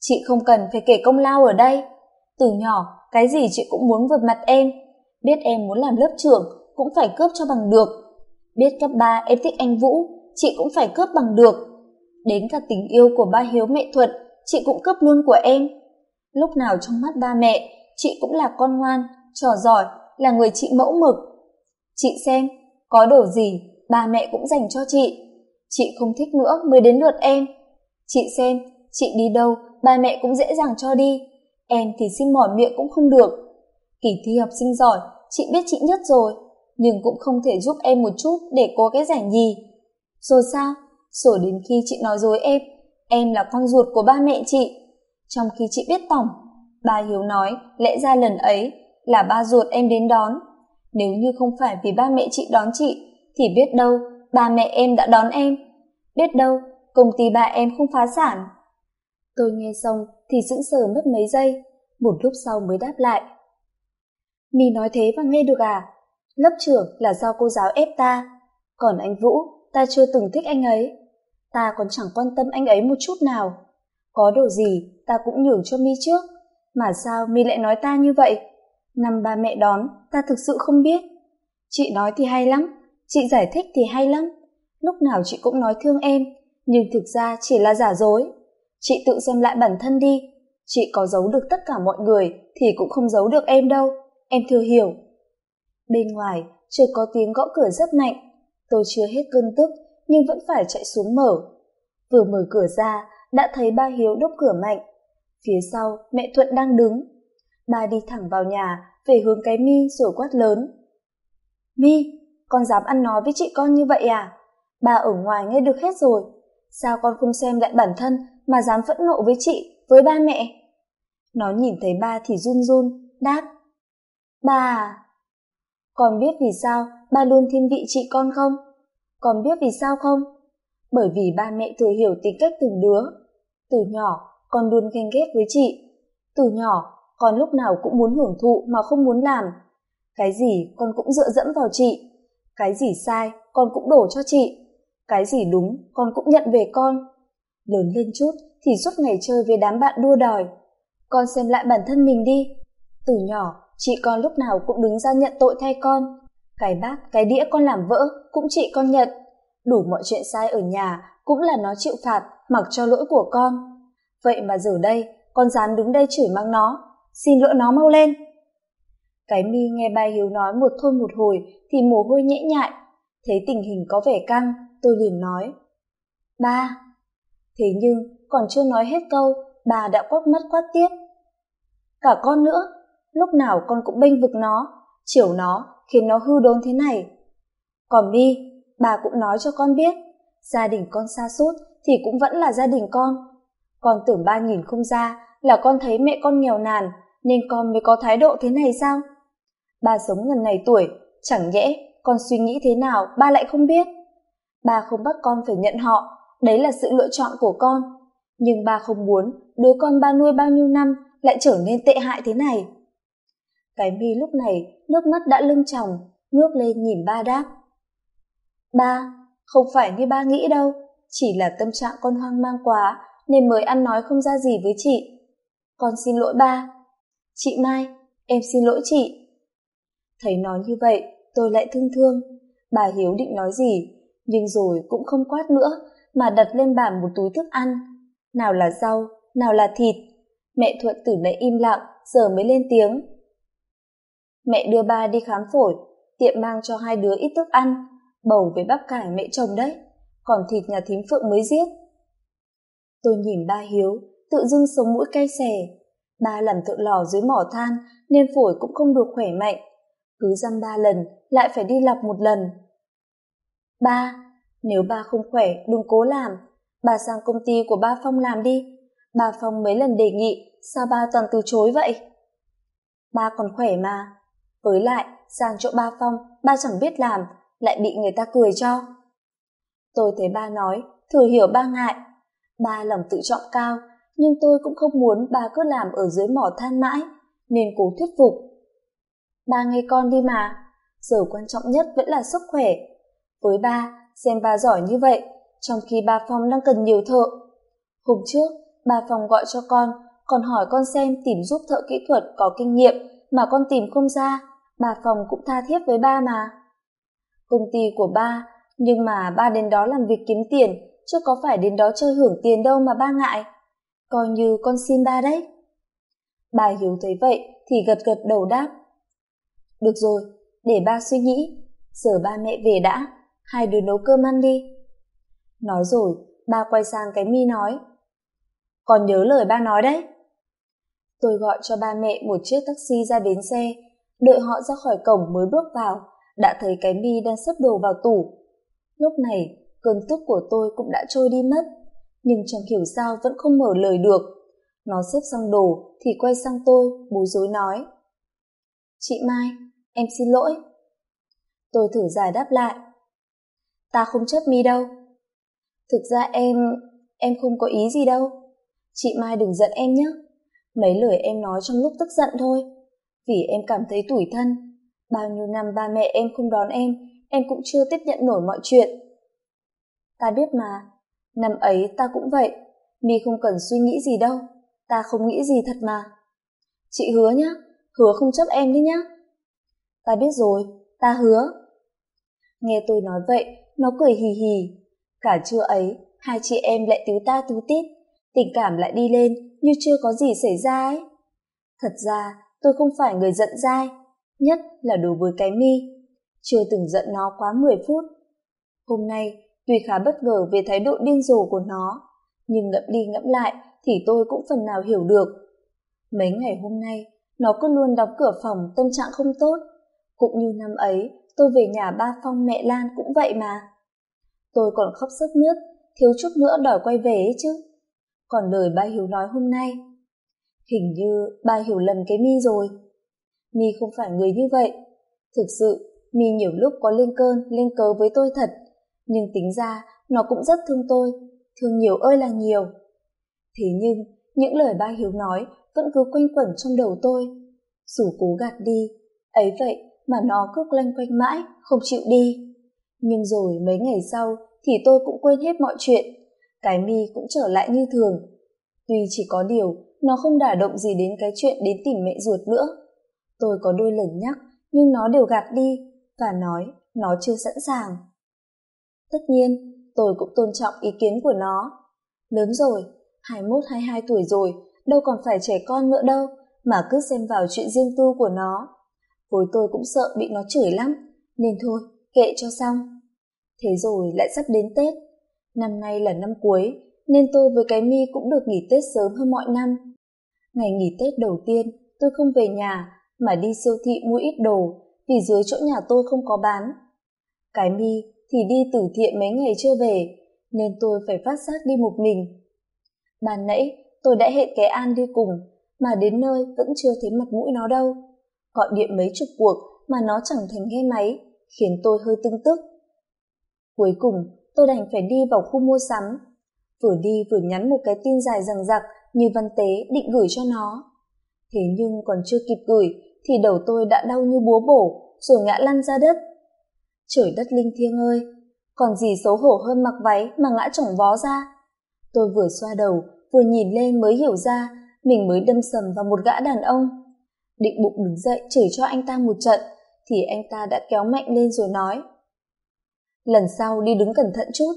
Chị không cần phải kể công lao ở đây. Từ nhỏ, cái gì chị cũng muốn vượt mặt em. Biết em muốn làm lớp trưởng, cũng phải cướp cho bằng được. Biết cấp ba em thích anh Vũ, chị cũng phải cướp bằng được. Đến cả tình yêu của ba Hiếu mẹ Thuận, chị cũng cướp luôn của em. Lúc nào trong mắt ba mẹ, chị cũng là con ngoan, trò giỏi, là người chị mẫu mực. Chị xem, có đồ gì, ba mẹ cũng dành cho chị. Chị không thích nữa mới đến lượt em. Chị xem, chị đi đâu, ba mẹ cũng dễ dàng cho đi. Em thì xin mỏi miệng cũng không được. Kỳ thi học sinh giỏi, chị biết chị nhất rồi, nhưng cũng không thể giúp em một chút để có cái giải gì. Rồi sao? Rồi đến khi chị nói dối em, em là con ruột của ba mẹ chị. Trong khi chị biết tổng, bà Hiếu nói lẽ ra lần ấy là ba ruột em đến đón. Nếu như không phải vì ba mẹ chị đón chị, thì biết đâu ba mẹ em đã đón em. Biết đâu công ty ba em không phá sản. Tôi nghe xong thì sững sờ mất mấy giây, một lúc sau mới đáp lại. Mi nói thế và nghe được à? Lớp trưởng là do cô giáo ép ta, còn anh Vũ, ta chưa từng thích anh ấy. Ta còn chẳng quan tâm anh ấy một chút nào. Có đồ gì ta cũng nhường cho Mi trước, mà sao Mi lại nói ta như vậy? Năm ba mẹ đón, ta thực sự không biết. Chị nói thì hay lắm, chị giải thích thì hay lắm. Lúc nào chị cũng nói thương em, nhưng thực ra chỉ là giả dối. Chị tự xem lại bản thân đi, chị có giấu được tất cả mọi người thì cũng không giấu được em đâu, em thừa hiểu. Bên ngoài, chưa có tiếng gõ cửa rất mạnh, tôi chưa hết cơn tức nhưng vẫn phải chạy xuống mở. Vừa mở cửa ra, đã thấy ba Hiếu đốc cửa mạnh. Phía sau, mẹ Thuận đang đứng. Ba đi thẳng vào nhà, về hướng cái mi rồi quát lớn. Mi, con dám ăn nói với chị con như vậy à? ba ở ngoài nghe được hết rồi. Sao con không xem lại bản thân mà dám phẫn nộ với chị, với ba mẹ? Nó nhìn thấy ba thì run run, đáp. Ba à? Con biết vì sao ba luôn thiên vị chị con không? Con biết vì sao không? Bởi vì ba mẹ thừa hiểu tính cách từng đứa. Từ nhỏ, con luôn ghen ghét với chị. Từ nhỏ, con lúc nào cũng muốn hưởng thụ mà không muốn làm. Cái gì con cũng dựa dẫm vào chị. Cái gì sai, con cũng đổ cho chị. Cái gì đúng, con cũng nhận về con. Lớn lên chút thì suốt ngày chơi với đám bạn đua đòi. Con xem lại bản thân mình đi. Từ nhỏ, chị con lúc nào cũng đứng ra nhận tội thay con. Cái bát, cái đĩa con làm vỡ cũng chị con nhận. Đủ mọi chuyện sai ở nhà cũng là nó chịu phạt mặc cho lỗi của con. Vậy mà giờ đây, con dám đứng đây chửi mắng nó. Xin lỗi nó mau lên. Cái mi nghe ba Hiếu nói một thôi một hồi thì mồ hôi nhễ nhại. Thấy tình hình có vẻ căng, tôi liền nói. Ba. Thế nhưng, còn chưa nói hết câu, bà đã quát mắt quát tiếp. Cả con nữa, lúc nào con cũng bênh vực nó, chiều nó, khiến nó hư đốn thế này. Còn mi, bà cũng nói cho con biết, gia đình con xa sút thì cũng vẫn là gia đình con. Con tưởng ba nhìn không ra là con thấy mẹ con nghèo nàn, nên con mới có thái độ thế này sao? Ba sống gần này tuổi, chẳng nhẽ con suy nghĩ thế nào ba lại không biết. Ba không bắt con phải nhận họ, đấy là sự lựa chọn của con. Nhưng ba không muốn đứa con ba nuôi bao nhiêu năm lại trở nên tệ hại thế này. Cái mi lúc này nước mắt đã lưng tròng, ngước lên nhìn ba đáp. Ba, không phải như ba nghĩ đâu, chỉ là tâm trạng con hoang mang quá nên mới ăn nói không ra gì với chị. Con xin lỗi ba. Chị Mai, em xin lỗi chị. Thấy nói như vậy, tôi lại thương thương. Bà Hiếu định nói gì, nhưng rồi cũng không quát nữa, mà đặt lên bàn một túi thức ăn. Nào là rau, nào là thịt. Mẹ Thuận từ nãy im lặng, giờ mới lên tiếng. Mẹ đưa ba đi khám phổi, tiệm mang cho hai đứa ít thức ăn, bầu với bắp cải mẹ chồng đấy, còn thịt nhà thím Phượng mới giết. Tôi nhìn ba Hiếu, tự dưng sống mũi cay xè. Ba làm thợ lò dưới mỏ than nên phổi cũng không được khỏe mạnh. Cứ dăm ba lần lại phải đi lọc một lần. Ba, nếu ba không khỏe đừng cố làm, bà sang công ty của ba Phong làm đi. Ba Phong mấy lần đề nghị, sao ba toàn từ chối vậy? Ba còn khỏe mà. Với lại, sang chỗ ba Phong, ba chẳng biết làm, lại bị người ta cười cho. Tôi thấy ba nói, thừa hiểu ba ngại. Ba lòng tự trọng cao, nhưng tôi cũng không muốn ba cứ làm ở dưới mỏ than mãi, nên cố thuyết phục. Ba nghe con đi mà, giờ quan trọng nhất vẫn là sức khỏe. Với ba, xem ba giỏi như vậy, trong khi ba Phong đang cần nhiều thợ. Hôm trước, ba Phong gọi cho con, còn hỏi con xem tìm giúp thợ kỹ thuật có kinh nghiệm mà con tìm không ra, bà Phong cũng tha thiết với ba mà. Công ty của ba, nhưng mà ba đến đó làm việc kiếm tiền, chứ có phải đến đó chơi hưởng tiền đâu mà ba ngại. Coi như con xin ba đấy. Bà Hiếu thấy vậy thì gật gật đầu đáp. Được rồi, để ba suy nghĩ, giờ ba mẹ về đã, hai đứa nấu cơm ăn đi. Nói rồi, ba quay sang cái mi nói. còn nhớ lời ba nói đấy. Tôi gọi cho ba mẹ một chiếc taxi ra bến xe, đợi họ ra khỏi cổng mới bước vào, đã thấy cái mi đang xếp đồ vào tủ. Lúc này, cơn tức của tôi cũng đã trôi đi mất, nhưng chẳng hiểu sao vẫn không mở lời được. Nó xếp xong đồ thì quay sang tôi, bối rối nói. Chị Mai, em xin lỗi. Tôi thử giải đáp lại. Ta không chấp mi đâu. Thực ra em, em không có ý gì đâu. Chị Mai đừng giận em nhé. Mấy lời em nói trong lúc tức giận thôi. Vì em cảm thấy tủi thân. Bao nhiêu năm ba mẹ em không đón em, em cũng chưa tiếp nhận nổi mọi chuyện. Ta biết mà, năm ấy ta cũng vậy. Mi không cần suy nghĩ gì đâu. Ta không nghĩ gì thật mà. Chị hứa nhá, hứa không chấp em đấy nhá. Ta biết rồi, ta hứa. Nghe tôi nói vậy, nó cười hì hì. Cả trưa ấy, hai chị em lại tứ ta tứ tít, tình cảm lại đi lên như chưa có gì xảy ra ấy. Thật ra, tôi không phải người giận dai, nhất là đối với cái mi. Chưa từng giận nó quá 10 phút. Hôm nay, tuy khá bất ngờ về thái độ điên rồ của nó, nhưng ngẫm đi ngẫm lại thì tôi cũng phần nào hiểu được. Mấy ngày hôm nay, nó cứ luôn đóng cửa phòng tâm trạng không tốt. Cũng như năm ấy, tôi về nhà ba Phong mẹ Lan cũng vậy mà. Tôi còn khóc sức mướt, thiếu chút nữa đòi quay về ấy chứ. Còn lời ba Hiếu nói hôm nay, hình như ba hiểu lầm cái mi rồi. Mi không phải người như vậy. Thực sự, Mi nhiều lúc có lên cơn, lên cớ với tôi thật, nhưng tính ra nó cũng rất thương tôi, thương nhiều ơi là nhiều. Thế nhưng, những lời ba Hiếu nói vẫn cứ quanh quẩn trong đầu tôi. Dù cố gạt đi, ấy vậy mà nó cứ lanh quanh mãi, không chịu đi. Nhưng rồi mấy ngày sau thì tôi cũng quên hết mọi chuyện, cái mi cũng trở lại như thường. Tuy chỉ có điều, nó không đả động gì đến cái chuyện đến tìm mẹ ruột nữa. Tôi có đôi lần nhắc, nhưng nó đều gạt đi và nói nó chưa sẵn sàng. Tất nhiên, tôi cũng tôn trọng ý kiến của nó. Lớn rồi, 21-22 tuổi rồi, đâu còn phải trẻ con nữa đâu, mà cứ xem vào chuyện riêng tư của nó hồi tôi cũng sợ bị nó chửi lắm, nên thôi, kệ cho xong. Thế rồi lại sắp đến Tết. Năm nay là năm cuối, nên tôi với cái mi cũng được nghỉ Tết sớm hơn mọi năm. Ngày nghỉ Tết đầu tiên, tôi không về nhà, mà đi siêu thị mua ít đồ, vì dưới chỗ nhà tôi không có bán. Cái mi thì đi từ thiện mấy ngày chưa về, nên tôi phải phát giác đi một mình. Ban nãy, tôi đã hẹn cái An đi cùng, mà đến nơi vẫn chưa thấy mặt mũi nó đâu. Gọi điện mấy chục cuộc mà nó chẳng thành nghe máy, khiến tôi hơi tưng tức. Cuối cùng, tôi đành phải đi vào khu mua sắm. Vừa đi vừa nhắn một cái tin dài rằng rặc như văn tế định gửi cho nó. Thế nhưng còn chưa kịp gửi thì đầu tôi đã đau như búa bổ rồi ngã lăn ra đất. Trời đất linh thiêng ơi, còn gì xấu hổ hơn mặc váy mà ngã chỏng vó ra. Tôi vừa xoa đầu, vừa nhìn lên mới hiểu ra mình mới đâm sầm vào một gã đàn ông. Định bụng đứng dậy chửi cho anh ta một trận, thì anh ta đã kéo mạnh lên rồi nói. Lần sau đi đứng cẩn thận chút.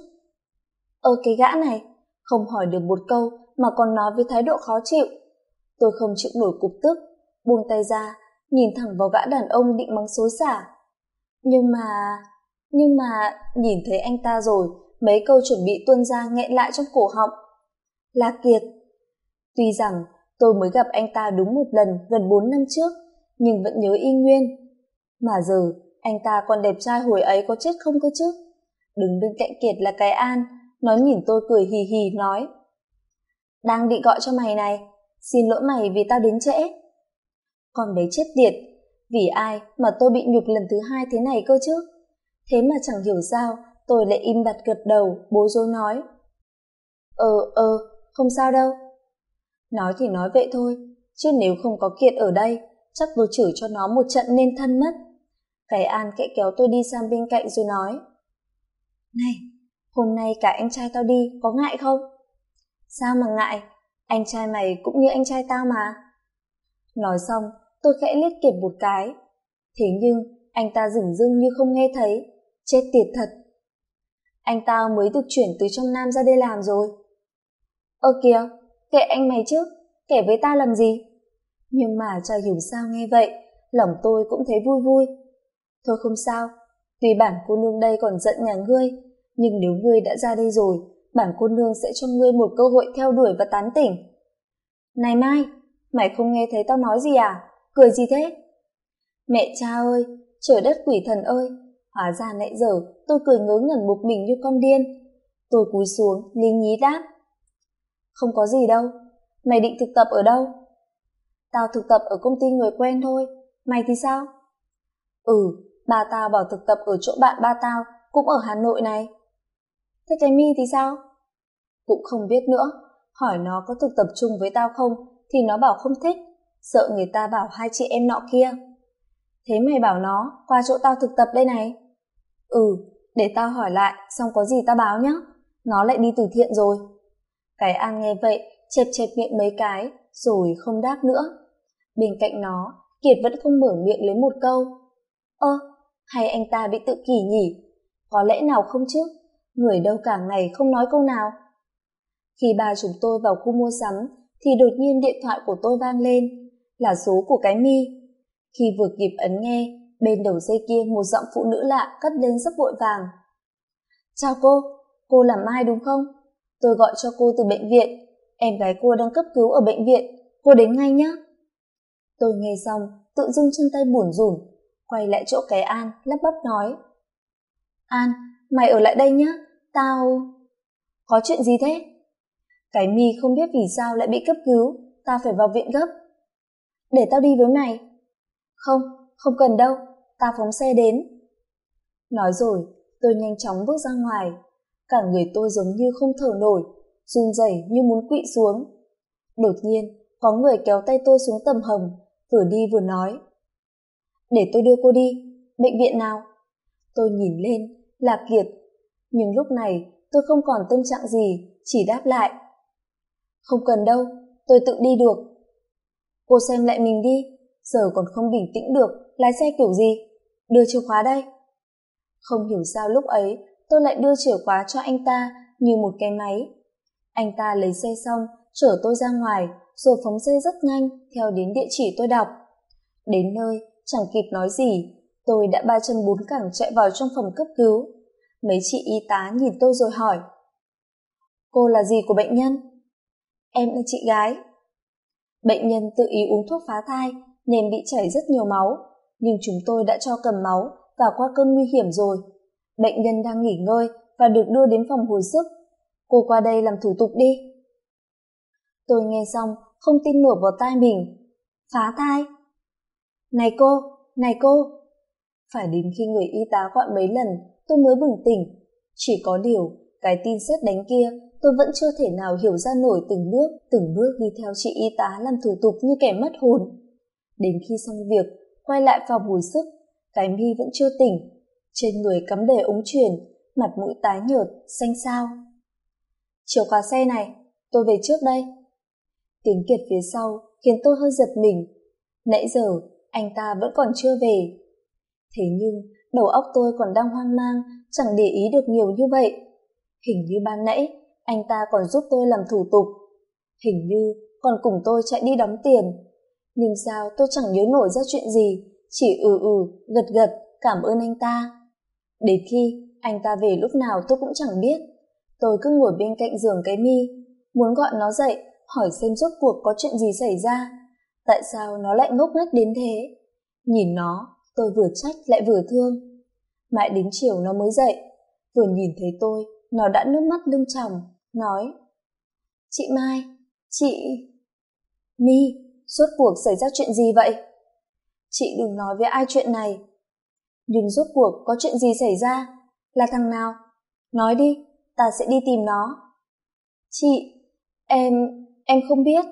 Ơ, cái gã này, không hỏi được một câu mà còn nói với thái độ khó chịu. Tôi không chịu nổi cục tức, buông tay ra, nhìn thẳng vào gã đàn ông định mắng xối xả. Nhưng mà nhưng mà, nhìn thấy anh ta rồi, mấy câu chuẩn bị tuôn ra nghẹn lại trong cổ họng. Là kiệt, tuy rằng tôi mới gặp anh ta đúng một lần gần bốn năm trước, nhưng vẫn nhớ y nguyên. Mà giờ, anh ta còn đẹp trai hồi ấy có chết không cơ chứ? Đứng bên cạnh kiệt là cái an, nó nhìn tôi cười hì hì, nói. Đang định gọi cho mày này, xin lỗi mày vì tao đến trễ. Còn bé chết tiệt, vì ai mà tôi bị nhục lần thứ hai thế này cơ chứ? Thế mà chẳng hiểu sao, tôi lại im bặt gật đầu, bối rối nói. Ờ ờ không sao đâu nói thì nói vậy thôi, chứ nếu không có kiệt ở đây, chắc tôi chửi cho nó một trận nên thân mất. Cái an kệ kéo tôi đi sang bên cạnh rồi nói, này, hôm nay cả anh trai tao đi, có ngại không? Sao mà ngại? Anh trai mày cũng như anh trai tao mà. Nói xong, tôi khẽ liếc kiệt một cái. Thế nhưng, anh ta dửng dưng như không nghe thấy, chết tiệt thật. Anh tao mới được chuyển từ trong nam ra đây làm rồi. Ơ kìa kệ anh mày chứ kể với ta làm gì nhưng mà chả hiểu sao nghe vậy lòng tôi cũng thấy vui vui thôi không sao tuy bản cô nương đây còn giận nhà ngươi nhưng nếu ngươi đã ra đây rồi bản cô nương sẽ cho ngươi một cơ hội theo đuổi và tán tỉnh. Này Mai, mày không nghe thấy tao nói gì à? Cười gì thế? Mẹ cha ơi, trời đất quỷ thần ơi, hóa ra nãy giờ tôi cười ngớ ngẩn một mình như con điên. Tôi cúi xuống, lý nhí đáp. Không có gì đâu, mày định thực tập ở đâu? Tao thực tập ở công ty người quen thôi, mày thì sao? Ừ, ba tao bảo thực tập ở chỗ bạn ba tao, cũng ở Hà Nội này. Thế cái mi thì sao? Cũng không biết nữa, hỏi nó có thực tập chung với tao không, thì nó bảo không thích, sợ người ta bảo hai chị em nọ kia. Thế mày bảo nó qua chỗ tao thực tập đây này. Ừ, để tao hỏi lại, xong có gì tao báo nhá. Nó lại đi từ thiện rồi. Cái An nghe vậy, chẹp chẹp miệng mấy cái, rồi không đáp nữa. Bên cạnh nó, Kiệt vẫn không mở miệng lấy một câu. Ơ, hay anh ta bị tự kỷ nhỉ? Có lẽ nào không chứ? Người đâu cả ngày không nói câu nào. Khi ba chúng tôi vào khu mua sắm, thì đột nhiên điện thoại của tôi vang lên, là số của cái mi. Khi vừa kịp ấn nghe, bên đầu dây kia một giọng phụ nữ lạ cất lên rất vội vàng. Chào cô, cô là Mai đúng không? Tôi gọi cho cô từ bệnh viện, em gái cô đang cấp cứu ở bệnh viện, cô đến ngay nhé. Tôi nghe xong, tự dưng chân tay buồn rủn, quay lại chỗ cái An, lắp bắp nói. An, mày ở lại đây nhé, tao... Có chuyện gì thế? Cái mi không biết vì sao lại bị cấp cứu, tao phải vào viện gấp. Để tao đi với mày. Không, không cần đâu, tao phóng xe đến. Nói rồi, tôi nhanh chóng bước ra ngoài. Cả người tôi giống như không thở nổi, run rẩy như muốn quỵ xuống. Đột nhiên, có người kéo tay tôi xuống tầm hầm, vừa đi vừa nói. Để tôi đưa cô đi, bệnh viện nào? Tôi nhìn lên, là Kiệt. Nhưng lúc này tôi không còn tâm trạng gì, chỉ đáp lại. Không cần đâu, tôi tự đi được. Cô xem lại mình đi, giờ còn không bình tĩnh được, lái xe kiểu gì? Đưa chìa khóa đây. Không hiểu sao lúc ấy tôi lại đưa chìa khóa cho anh ta như một cái máy. Anh ta lấy xe xong, chở tôi ra ngoài, rồi phóng xe rất nhanh theo đến địa chỉ tôi đọc. Đến nơi, chẳng kịp nói gì, tôi đã ba chân bốn cẳng chạy vào trong phòng cấp cứu. Mấy chị y tá nhìn tôi rồi hỏi. Cô là gì của bệnh nhân? Em là chị gái. Bệnh nhân tự ý uống thuốc phá thai nên bị chảy rất nhiều máu, nhưng chúng tôi đã cho cầm máu và qua cơn nguy hiểm rồi. Bệnh nhân đang nghỉ ngơi và được đưa đến phòng hồi sức. Cô qua đây làm thủ tục đi. Tôi nghe xong, không tin nổi vào tai mình. Phá thai? Này cô, này cô! Phải đến khi người y tá gọi mấy lần, tôi mới bừng tỉnh. Chỉ có điều, cái tin xét đánh kia, tôi vẫn chưa thể nào hiểu ra nổi từng bước, từng bước đi theo chị y tá làm thủ tục như kẻ mất hồn. Đến khi xong việc, quay lại phòng hồi sức, cái mi vẫn chưa tỉnh. Trên người cắm đầy ống truyền, mặt mũi tái nhợt, xanh xao. Chiều khóa xe này, tôi về trước đây. Tiếng Kiệt phía sau khiến tôi hơi giật mình. Nãy giờ, anh ta vẫn còn chưa về. Thế nhưng, đầu óc tôi còn đang hoang mang, chẳng để ý được nhiều như vậy. Hình như ban nãy, anh ta còn giúp tôi làm thủ tục. Hình như còn cùng tôi chạy đi đóng tiền. Nhưng sao tôi chẳng nhớ nổi ra chuyện gì, chỉ ừ ừ, gật gật, cảm ơn anh ta. Đến khi anh ta về lúc nào tôi cũng chẳng biết. Tôi cứ ngồi bên cạnh giường cái mi, muốn gọi nó dậy, hỏi xem rốt cuộc có chuyện gì xảy ra. Tại sao nó lại ngốc nghếch đến thế? Nhìn nó, tôi vừa trách lại vừa thương. Mãi đến chiều nó mới dậy, vừa nhìn thấy tôi, nó đã nước mắt lưng tròng, nói Chị Mai, chị... Mi, suốt cuộc xảy ra chuyện gì vậy? Chị đừng nói với ai chuyện này. Nhưng rốt cuộc có chuyện gì xảy ra? Là thằng nào? Nói đi, ta sẽ đi tìm nó. Chị, em... em không biết.